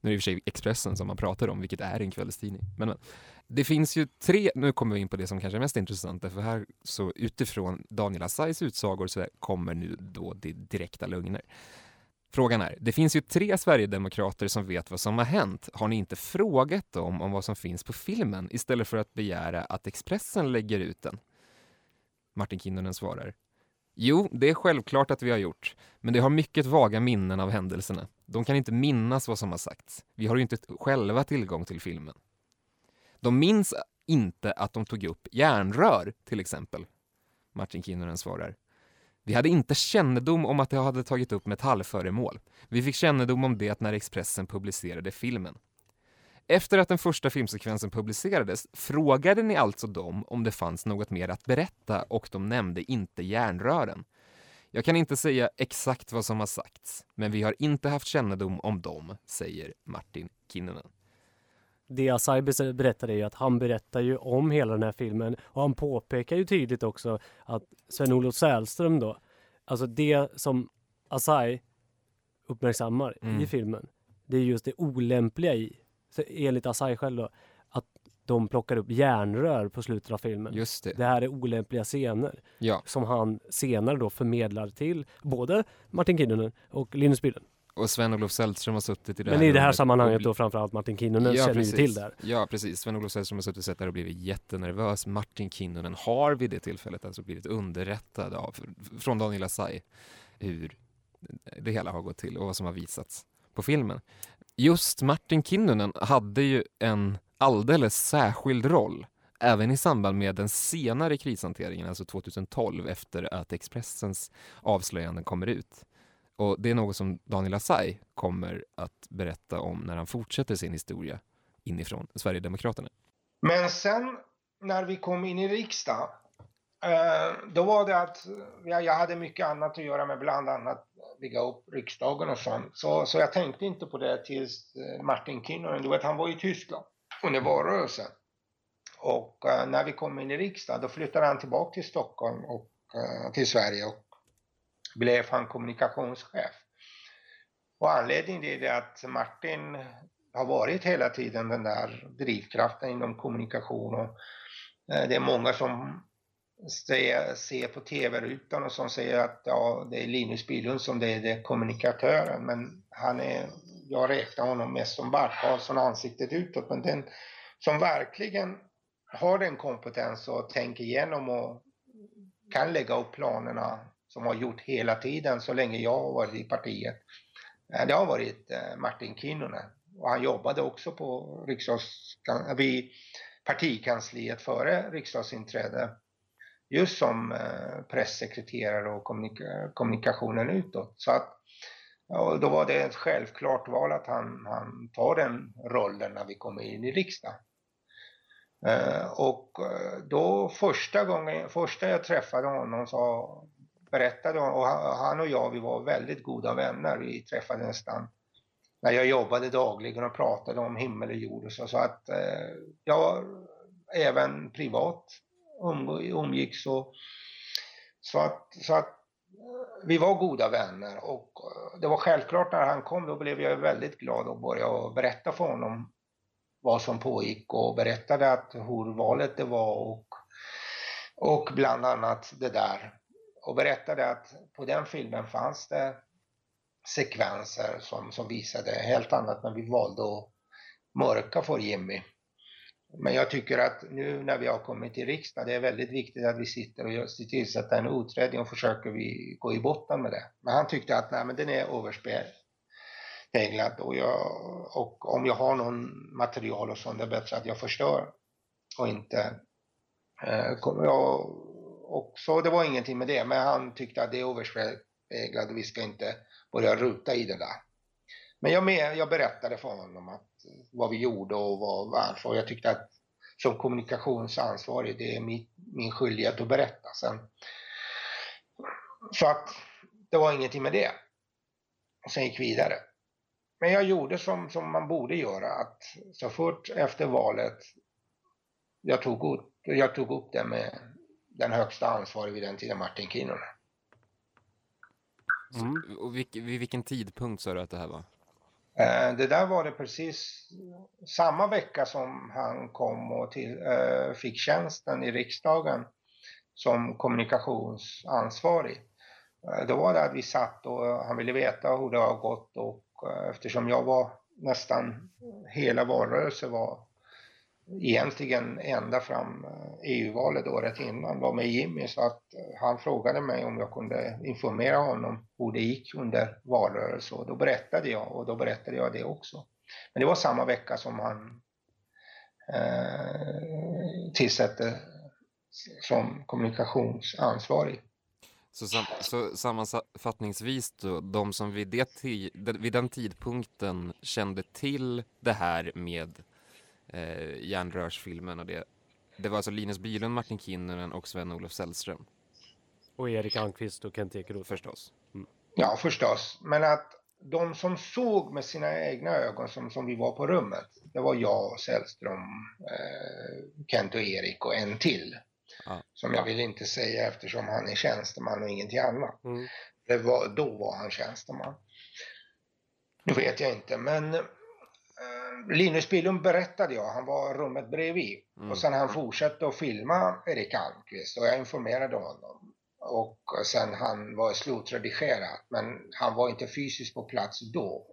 S5: Nu är det i och för sig Expressen som man pratar om, vilket är en kvällstidning. Men, men det finns ju tre, nu kommer vi in på det som kanske är mest intressant, för här så utifrån Daniel Assais utsagor så kommer nu då det direkta lögner. Frågan är, det finns ju tre Sverigedemokrater som vet vad som har hänt. Har ni inte frågat dem om vad som finns på filmen istället för att begära att Expressen lägger ut den? Martin Kinnunen svarar. Jo, det är självklart att vi har gjort, men det har mycket vaga minnen av händelserna. De kan inte minnas vad som har sagts. Vi har ju inte själva tillgång till filmen. De minns inte att de tog upp järnrör, till exempel. Martin Kinnunen svarar. Vi hade inte kännedom om att de hade tagit upp metallföremål. Vi fick kännedom om det när Expressen publicerade filmen. Efter att den första filmsekvensen publicerades frågade ni alltså dem om det fanns något mer att berätta och de nämnde inte järnrören. Jag kan inte säga exakt vad som har sagts, men vi har inte haft kännedom om dem, säger Martin Kinnunen.
S4: Det Asai be- berättar är ju att han berättar ju om hela den här filmen och han påpekar ju tydligt också att Sven-Olof Sällström då, alltså det som Asai uppmärksammar
S5: Mm.
S4: i filmen, det är just det olämpliga i, enligt Asai själv då, att de plockar upp järnrör på slutet av filmen.
S5: Just det.
S4: Det här är olämpliga scener
S5: Ja.
S4: som han senare då förmedlar till både Martin Kinnunen och Linus Bylund.
S5: Och Sven-Olof Sällström har suttit i det
S4: Men i det här sammanhanget då framförallt Martin Kinnunen
S5: Ja,
S4: känner
S5: precis.
S4: ju till det här.
S5: Ja, precis. Sven-Olof Sällström har suttit och där och blivit jättenervös. Martin Kinnunen har vid det tillfället alltså blivit underrättad av, från Daniel Asai hur det hela har gått till och vad som har visats på filmen. Just Martin Kinnunen hade ju en alldeles särskild roll även i samband med den senare krishanteringen, alltså 2012 efter att Expressens avslöjanden kommer ut. Och det är något som Daniel Asai kommer att berätta om när han fortsätter sin historia inifrån Sverigedemokraterna.
S7: Men sen när vi kom in i riksdagen, Eh, då var det att jag hade mycket annat att göra med bland annat bygga upp riksdagen och sånt. Så, så jag tänkte inte på det tills eh, Martin Kinnunen, du vet han var i Tyskland under valrörelsen. Och eh, när vi kom in i riksdagen då flyttade han tillbaka till Stockholm och till Sverige och blev han kommunikationschef. Och anledningen till det är att Martin har varit hela tiden den där drivkraften inom kommunikation och det är många som ser på tv-rutan och som säger att ja, det är Linus Bylund som det är det kommunikatören. Men han är, jag räknar honom mest som Bart Karlsson ansiktet utåt. Men den som verkligen har den kompetens och tänker igenom och kan lägga upp planerna som har gjort hela tiden så länge jag har varit i partiet. Det har varit eh, Martin Kinnunen. Och han jobbade också på riksdags, vid partikansliet före riksdagsinträde just som eh, pressekreterare och kommunika kommunikationen utåt. Så att, och då var det ett självklart val att han, han tar den rollen när vi kommer in i riksdagen. Eh, och eh, då första gången, första jag träffade honom så berättade hon, och han och jag vi var väldigt goda vänner, vi träffades nästan när jag jobbade dagligen och pratade om himmel och jord och så, så att jag även privat umgicks och så att, så att eh, vi var goda vänner och eh, det var självklart när han kom, då blev jag väldigt glad och började berätta för honom vad som pågick och berättade att hur valet det var och, och bland annat det där. Och berättade att på den filmen fanns det sekvenser som, som visade helt annat men vi valde att mörka för Jimmy. Men jag tycker att nu när vi har kommit till riksdagen, det är väldigt viktigt att vi sitter och tillsätter en utredning och försöker vi gå i botten med det. Men han tyckte att nej, men den är överspelad och, jag, och om jag har någon material och sånt, det är bättre att jag förstör och inte eh, jag, och så det var ingenting med det, men han tyckte att det är överspeglat och vi ska inte börja ruta i det där. Men jag, med, jag berättade för honom att vad vi gjorde och vad, varför. Och jag tyckte att som kommunikationsansvarig, det är min, min skyldighet att berätta. Sen, så att det var ingenting med det. Och sen gick vidare. Men jag gjorde som, som man borde göra, att så fort efter valet jag tog, upp, jag tog upp det med den högsta ansvariga vid den tiden, Martin Kinnunen.
S5: Mm. Och vilk, vid vilken tidpunkt sa du att det här var?
S7: Eh, det där var det precis samma vecka som han kom och till, eh, fick tjänsten i riksdagen som kommunikationsansvarig. Eh, då var det att vi satt och han ville veta hur det har gått och eftersom jag var nästan hela valrörelsen var egentligen ända fram eh, EU-valet året innan var med Jimmy så att eh, han frågade mig om jag kunde informera honom hur det gick under valrörelsen och då berättade jag och då berättade jag det också. Men det var samma vecka som han eh, tillsatte som kommunikationsansvarig.
S5: Så, sam så sammanfattningsvis då, de som vid, det vid den tidpunkten kände till det här med eh, järnrörsfilmen och det. Det var alltså Linus Bylund, Martin Kinnunen och Sven-Olof Sällström.
S4: Och Erik Almqvist och Kent Ekeroth.
S5: Förstås. Mm.
S7: Ja, förstås. Men att de som såg med sina egna ögon som, som vi var på rummet, det var jag, Sällström, eh, Kent och Erik och en till. Ja. Som jag vill inte säga eftersom han är tjänsteman och ingenting annat. Mm. Det var, då var han tjänsteman. Nu vet jag inte, men Linus Billund berättade jag, han var rummet bredvid. Mm. Och sen han fortsatte att filma Erik Almqvist och jag informerade honom. Och sen han var slutredigerat, men han var inte fysiskt på plats då.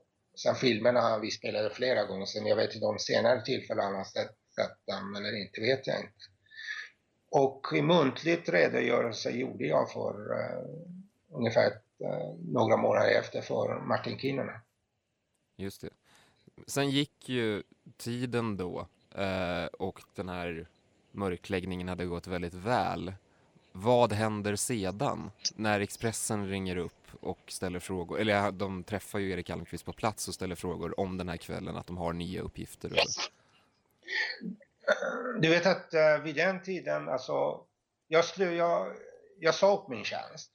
S7: Sen filmerna vi spelade flera gånger, sen jag vet inte om senare tillfällen han har sett, sett dem eller inte, vet jag inte. Och i muntligt redogörelse gjorde jag för uh, ungefär uh, några månader efter för Martin Kinnunen.
S5: Just det. Sen gick ju tiden då eh, och den här mörkläggningen hade gått väldigt väl. Vad händer sedan när Expressen ringer upp och ställer frågor? Eller de träffar ju Erik Almqvist på plats och ställer frågor om den här kvällen, att de har nya uppgifter.
S7: Du vet att uh, vid den tiden, alltså, jag, slu, jag, jag sa upp min tjänst.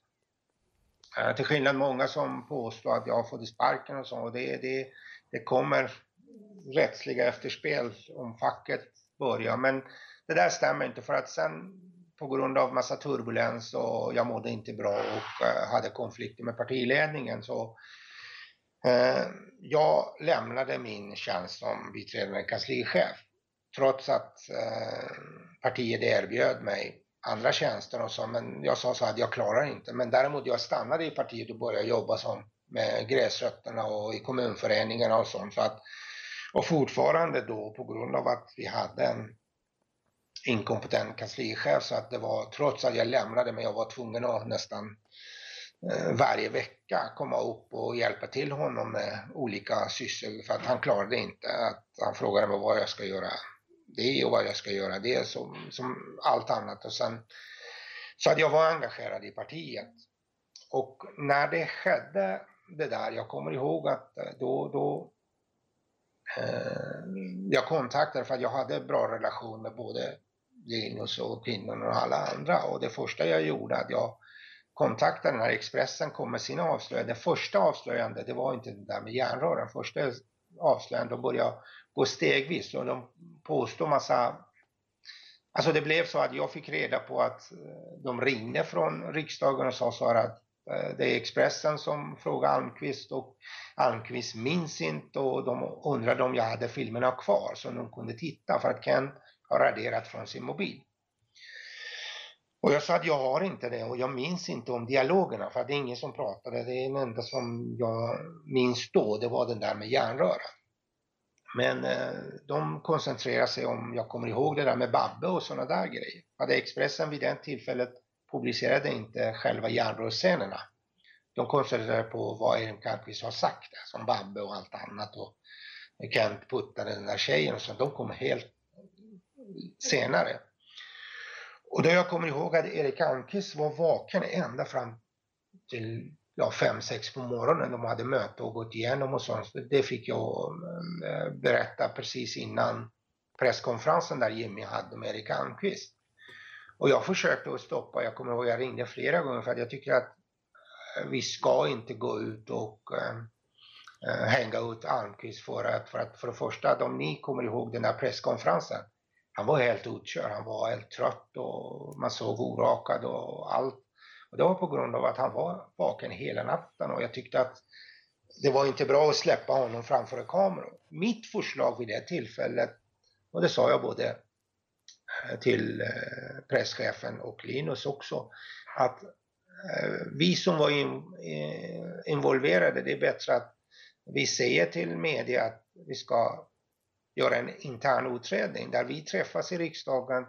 S7: Uh, till skillnad många som påstår att jag har fått sparken och så. Och det, det, det kommer rättsliga efterspel om facket börjar. Men det där stämmer inte för att sen på grund av massa turbulens och jag mådde inte bra och eh, hade konflikter med partiledningen så Eh, jag lämnade min tjänst som biträdande kanslichef trots att eh, partiet erbjöd mig andra tjänster och så, men jag sa så att jag klarar inte. Men däremot jag stannade i partiet och började jobba som med gräsrötterna och i kommunföreningarna och sånt. Så att, och fortfarande då på grund av att vi hade en inkompetent kanslichef så att det var, trots att jag lämnade men jag var tvungen att nästan eh, varje vecka komma upp och hjälpa till honom med olika sysslor för att han klarade inte. Att han frågade mig vad jag ska göra det och vad jag ska göra det som, som allt annat. Och sen, så att jag var engagerad i partiet. Och när det skedde det där, jag kommer ihåg att eh, då, då eh, jag kontaktade för att jag hade bra relation med både Linus och Pinnen och alla andra och det första jag gjorde att jag kontaktade den här Expressen kom med sina avslöjanden. Det första avslöjandet, det var inte det där med järnrören. Första avslöjandet, då började jag gå stegvis och de påstod massa Alltså det blev så att jag fick reda på att eh, de ringde från riksdagen och sa så här att Eh, det är Expressen som frågar Almqvist och Almqvist minns inte och de undrade om jag hade filmerna kvar så de kunde titta för att Ken har raderat från sin mobil. Och jag sa att jag har inte det och jag minns inte om dialogerna för att det är ingen som pratade. Det är den enda som jag minns då, det var den där med järnröra. Men eh, de koncentrerar sig om, jag kommer ihåg det där med Babbe och sådana där grejer. Hade Expressen vid det tillfället publicerade inte själva järnrörsscenerna. De koncentrerade på vad Erik Almqvist har sagt, alltså som Babbe och allt annat. Och Kent puttade den där tjejen och så. De kom helt senare. Och då jag kommer ihåg att Erik Almqvist var vaken ända fram till ja, fem, sex på morgonen. De hade möte och gått igenom och sånt. Det fick jag eh, berätta precis innan presskonferensen där Jimmy hade med Erik Almqvist. Och jag försökte att stoppa, jag kommer ihåg jag ringde flera gånger för att jag tycker att eh, vi ska inte gå ut och äh, hänga ut Almqvist för att, för att för det första, om ni kommer ihåg den där presskonferensen, han var helt utkörd, han var helt trött och man såg orakad och allt. Och det var på grund av att han var vaken hela natten och jag tyckte att det var inte bra att släppa honom framför kameran. Mitt förslag vid det tillfället, och det sa jag både Eh, till eh, presschefen och Linus också, att eh, vi som var involverade, det är bättre att vi säger till media att vi ska göra en intern utredning där vi träffas i riksdagen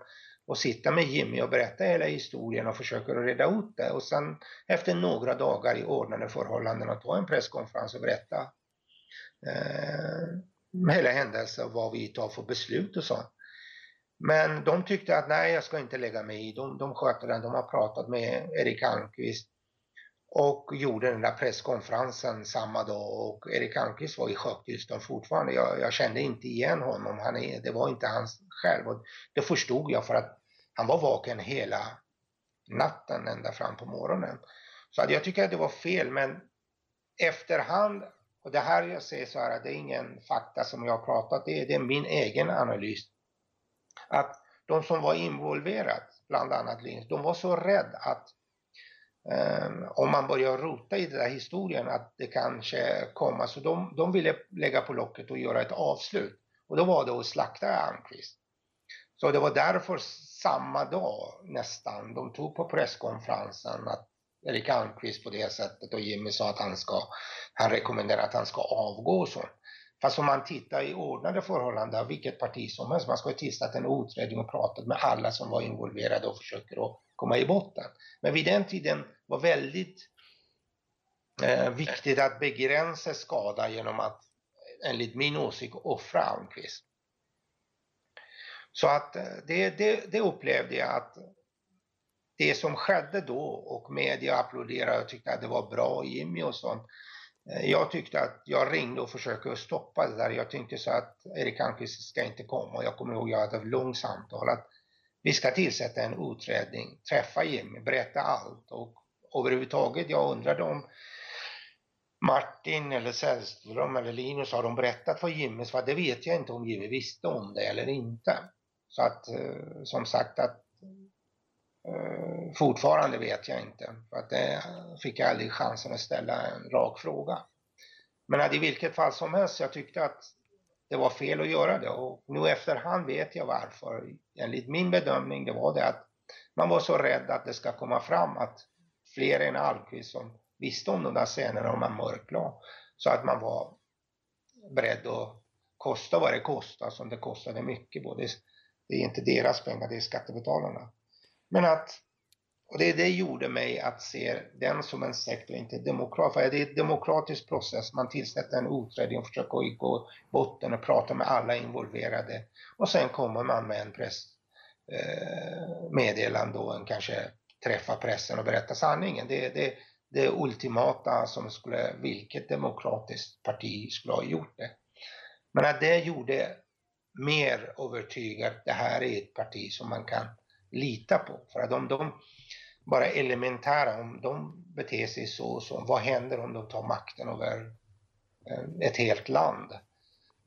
S7: och sitter med Jimmy och berättar hela historien och försöker att reda ut det och sen efter några dagar i ordnade förhållanden att ta en presskonferens och berätta eh, hela händelsen och vad vi tar för beslut och sånt. Men de tyckte att nej, jag ska inte lägga mig i. De, de sköter den. De har pratat med Erik Almqvist och gjorde den där presskonferensen samma dag och Erik Almqvist var i chocktillstånd fortfarande. Jag, jag, kände inte igen honom, han är, det var inte hans själv. Och det förstod jag för att han var vaken hela natten ända fram på morgonen. Så att jag tycker att det var fel, men efterhand, och det här jag säger så här, det är ingen fakta som jag har pratat, det är, det är min egen analys. Att de som var involverade, bland annat Linus, de var så rädda att Um, om man börjar rota i den där historien att det kanske kommer, så de, de ville lägga på locket och göra ett avslut. Och då var det att slakta Almqvist. Så det var därför samma dag nästan, de tog på presskonferensen att Erik Almqvist på det sättet och Jimmy sa att han ska, han rekommenderar att han ska avgå och så. Fast om man tittar i ordnade förhållanden, vilket parti som helst, man ska ha tillsatt en utredning och pratat med alla som var involverade och försöker att komma i botten. Men vid den tiden var väldigt eh, viktigt att begränsa skada genom att enligt min åsikt offra Almqvist. Så att eh, det, det, det, upplevde jag att det som skedde då och media applåderade och tyckte att det var bra Jimmy och sånt. Eh, jag tyckte att jag ringde och försökte stoppa det där. Jag tänkte så att Erik Almqvist ska inte komma. Jag kommer ihåg jag hade ett långt samtal att vi ska tillsätta en utredning, träffa Jimmy, berätta allt och överhuvudtaget jag undrade om Martin eller Sällström eller Linus har de berättat för Jimmy så det vet jag inte om Jimmy visste om det eller inte. Så att eh, som sagt att Eh, fortfarande vet jag inte för att det fick jag aldrig chansen att ställa en rak fråga. Men i vilket fall som helst, jag tyckte att det var fel att göra det och nu efterhand vet jag varför. Enligt min bedömning det var det att man var så rädd att det ska komma fram att fler än Almqvist som visste om de där scenerna om man mörklade. Så att man var beredd att kosta vad det kostar, som det kostade mycket. Både, det är inte deras pengar, det är skattebetalarna. Men att, och det, det gjorde mig att se den som en sekt och inte demokrat. För det är en demokratisk process, man tillsätter en utredning och försöker gå botten och prata med alla involverade. Och sen kommer man med en pressmeddelande eh, och en kanske träffa pressen och berätta sanningen. Det, det, det ultimata som skulle, vilket demokratiskt parti skulle ha gjort det. Men att det gjorde mer övertygad, det här är ett parti som man kan lita på. För att om de bara elementära, om de beter sig så, och så vad händer om de tar makten över eh, ett helt land?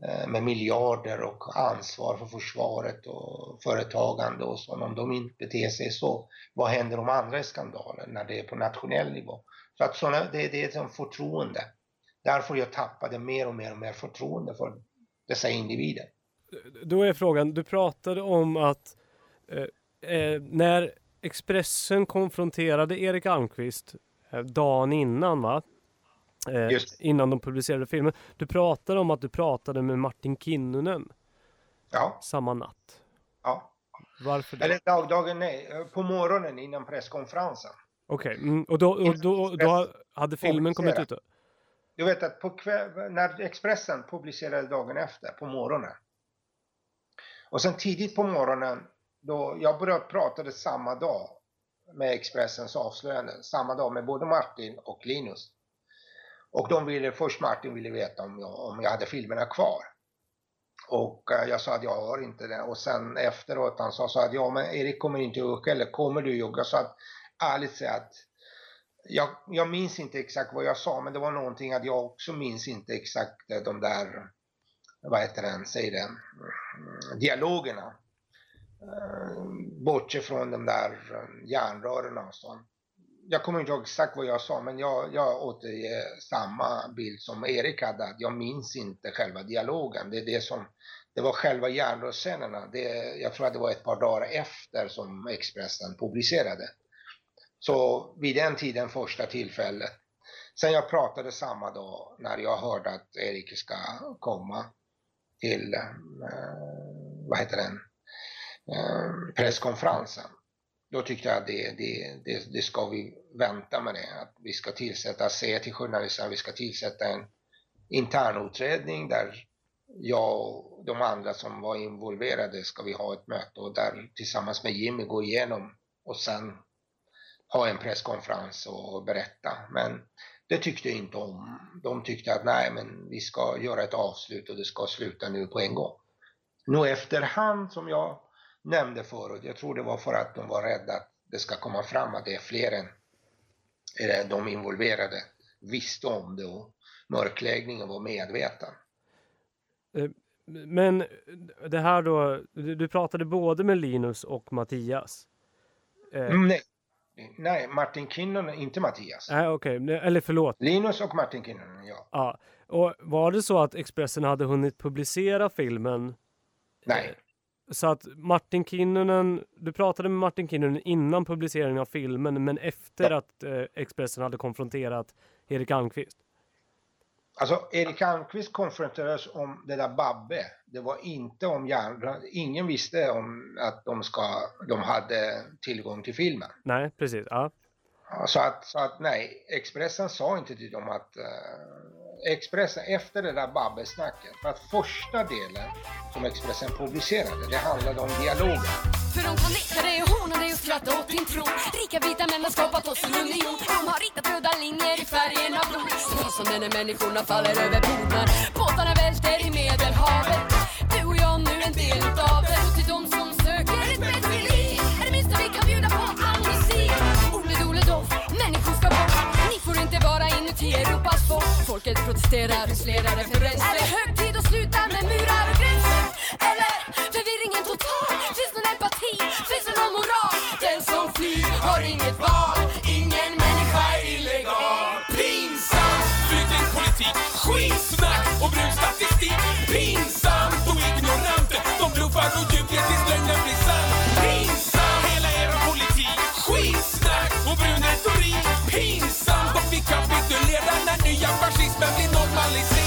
S7: Eh, med miljarder och ansvar för försvaret och företagande och så. Om de inte beter sig så, vad händer om andra skandaler när det är på nationell nivå? Så att såna, det, det är som förtroende. Därför jag tappade mer och mer och mer förtroende för dessa individer.
S4: Då är frågan, du pratade om att eh, eh, eh, när Expressen konfronterade Erik Almqvist eh, dagen innan va? Eh, innan de publicerade filmen. Du pratade om att du pratade med Martin Kinnunen.
S7: Ja.
S4: Samma natt.
S7: Ja.
S4: Varför det?
S7: Eller dag, dagen, nej, på morgonen innan presskonferensen.
S4: Okej, okay. mm, och, då, och då, då, hade filmen kommit ut då?
S7: Du vet att på när Expressen publicerade dagen efter, på morgonen. Och sen tidigt på morgonen, då jag började prata samma dag med Expressens avslöjande, samma dag med både Martin och Linus. Och de ville, först Martin ville veta om jag, om jag hade filmerna kvar. Och eh, jag sa att jag har inte det. Och sen efteråt han sa så att ja men Erik kommer inte åka eller kommer du jogga? Så att ärligt säga att jag, jag minns inte exakt vad jag sa men det var någonting att jag också minns inte exakt de där, vad heter den, säg den, dialogerna. Eh, bortse från de där eh, järnrören och sånt jag kommer inte ihåg exakt vad jag sa, men jag, jag återger samma bild som Erik hade, att jag minns inte själva dialogen. Det är det som, det var själva järnrörsscenerna. Det, jag tror att det var ett par dagar efter som Expressen publicerade. Så vid den tiden, första tillfället. Sen jag pratade samma dag när jag hörde att Erik ska komma till, eh, vad heter den, Eh, presskonferensen då tyckte jag att det, det, det, det, ska vi vänta med det. Att vi ska tillsätta, säga till journalisterna vi ska tillsätta en internutredning där jag och de andra som var involverade ska vi ha ett möte och där tillsammans med Jimmy gå igenom och sen ha en presskonferens och berätta. Men det tyckte jag inte om. De tyckte att nej, men vi ska göra ett avslut och det ska sluta nu på en gång. Nu efterhand som jag nämnde förut. Jag tror det var för att de var rädda att det ska komma fram att det är fler än de involverade visste om det och mörkläggningen var medveten.
S4: Eh, men det här då, du pratade både med Linus och Mattias?
S7: Eh, mm, nej. Nej, Martin Kinnunen, inte Mattias.
S4: Nej, okej. Okay. Eller förlåt.
S7: Linus och Martin Kinnunen, ja.
S4: ja. Och var det så att Expressen hade hunnit publicera filmen?
S7: Nej.
S4: Så att Martin Kinnunen, du pratade med Martin Kinnunen innan publiceringen av filmen men efter att eh, Expressen hade konfronterat Erik Almqvist?
S7: Alltså Erik Almqvist konfronterades om det där Babbe. Det var inte om järn... Ingen visste om att de, ska, de hade tillgång till filmen.
S4: Nej, precis. Ja.
S7: Så att, så att nej, Expressen sa inte till dem att uh, Expressen efter det där Babbelsnacket. För att första delen som Expressen publicerade, det handlade om dialogen.
S12: För de kan nicka dig och håna dig och skratta åt din tro. Rika vita män har skapat oss en union. De har ritat röda linjer i färgen av blod. Snusande när människorna faller över bord. När båtarna välter i Medelhavet. Folket protesterar, hos flera referenser. Är det hög tid att sluta med murar och gränser? Eller förvirringen total? Finns någon empati? Finns det någon moral? Den som flyr har inget val. Ingen människa är illegal. Pinsamt!
S13: politik Skitsnack och brun statistik Pinsamt och ignorant De bluffar och ljuger tills lögnen blir sann Pinsamt, hela era politik Skitsnack och brun retorik Pinsamt fascismen blir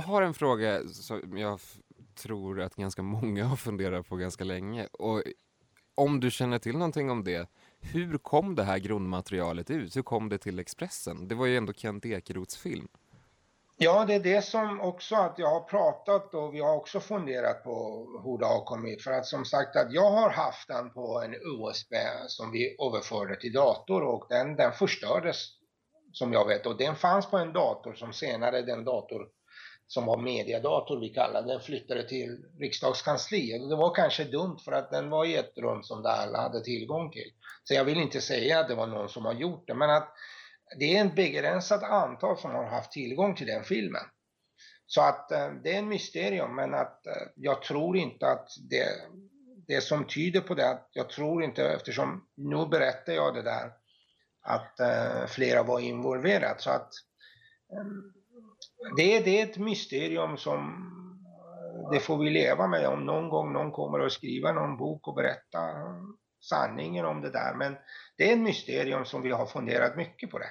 S5: Jag har en fråga som jag tror att ganska många har funderat på ganska länge. Och om du känner till någonting om det, hur kom det här grundmaterialet ut? Hur kom det till Expressen? Det var ju ändå Kent Ekeroths film.
S7: Ja, det är det som också att jag har pratat och vi har också funderat på hur det har kommit. För att som sagt att jag har haft den på en USB som vi överförde till dator och den, den förstördes som jag vet. Och den fanns på en dator som senare den dator som var mediadator vi kallade den flyttade till riksdagskansliet. Det var kanske dumt för att den var i ett rum som där alla hade tillgång till. Så jag vill inte säga att det var någon som har gjort det, men att det är ett begränsat antal som har haft tillgång till den filmen. Så att eh, det är en mysterium, men att eh, jag tror inte att det, det som tyder på det, att jag tror inte, eftersom nu berättar jag det där, att eh, flera var involverade. Så att ehm, det, det är ett mysterium som eh, det får vi leva med om någon gång någon kommer att skriva någon bok och berätta sanningen om det där. Men det är ett mysterium som vi har funderat mycket på det.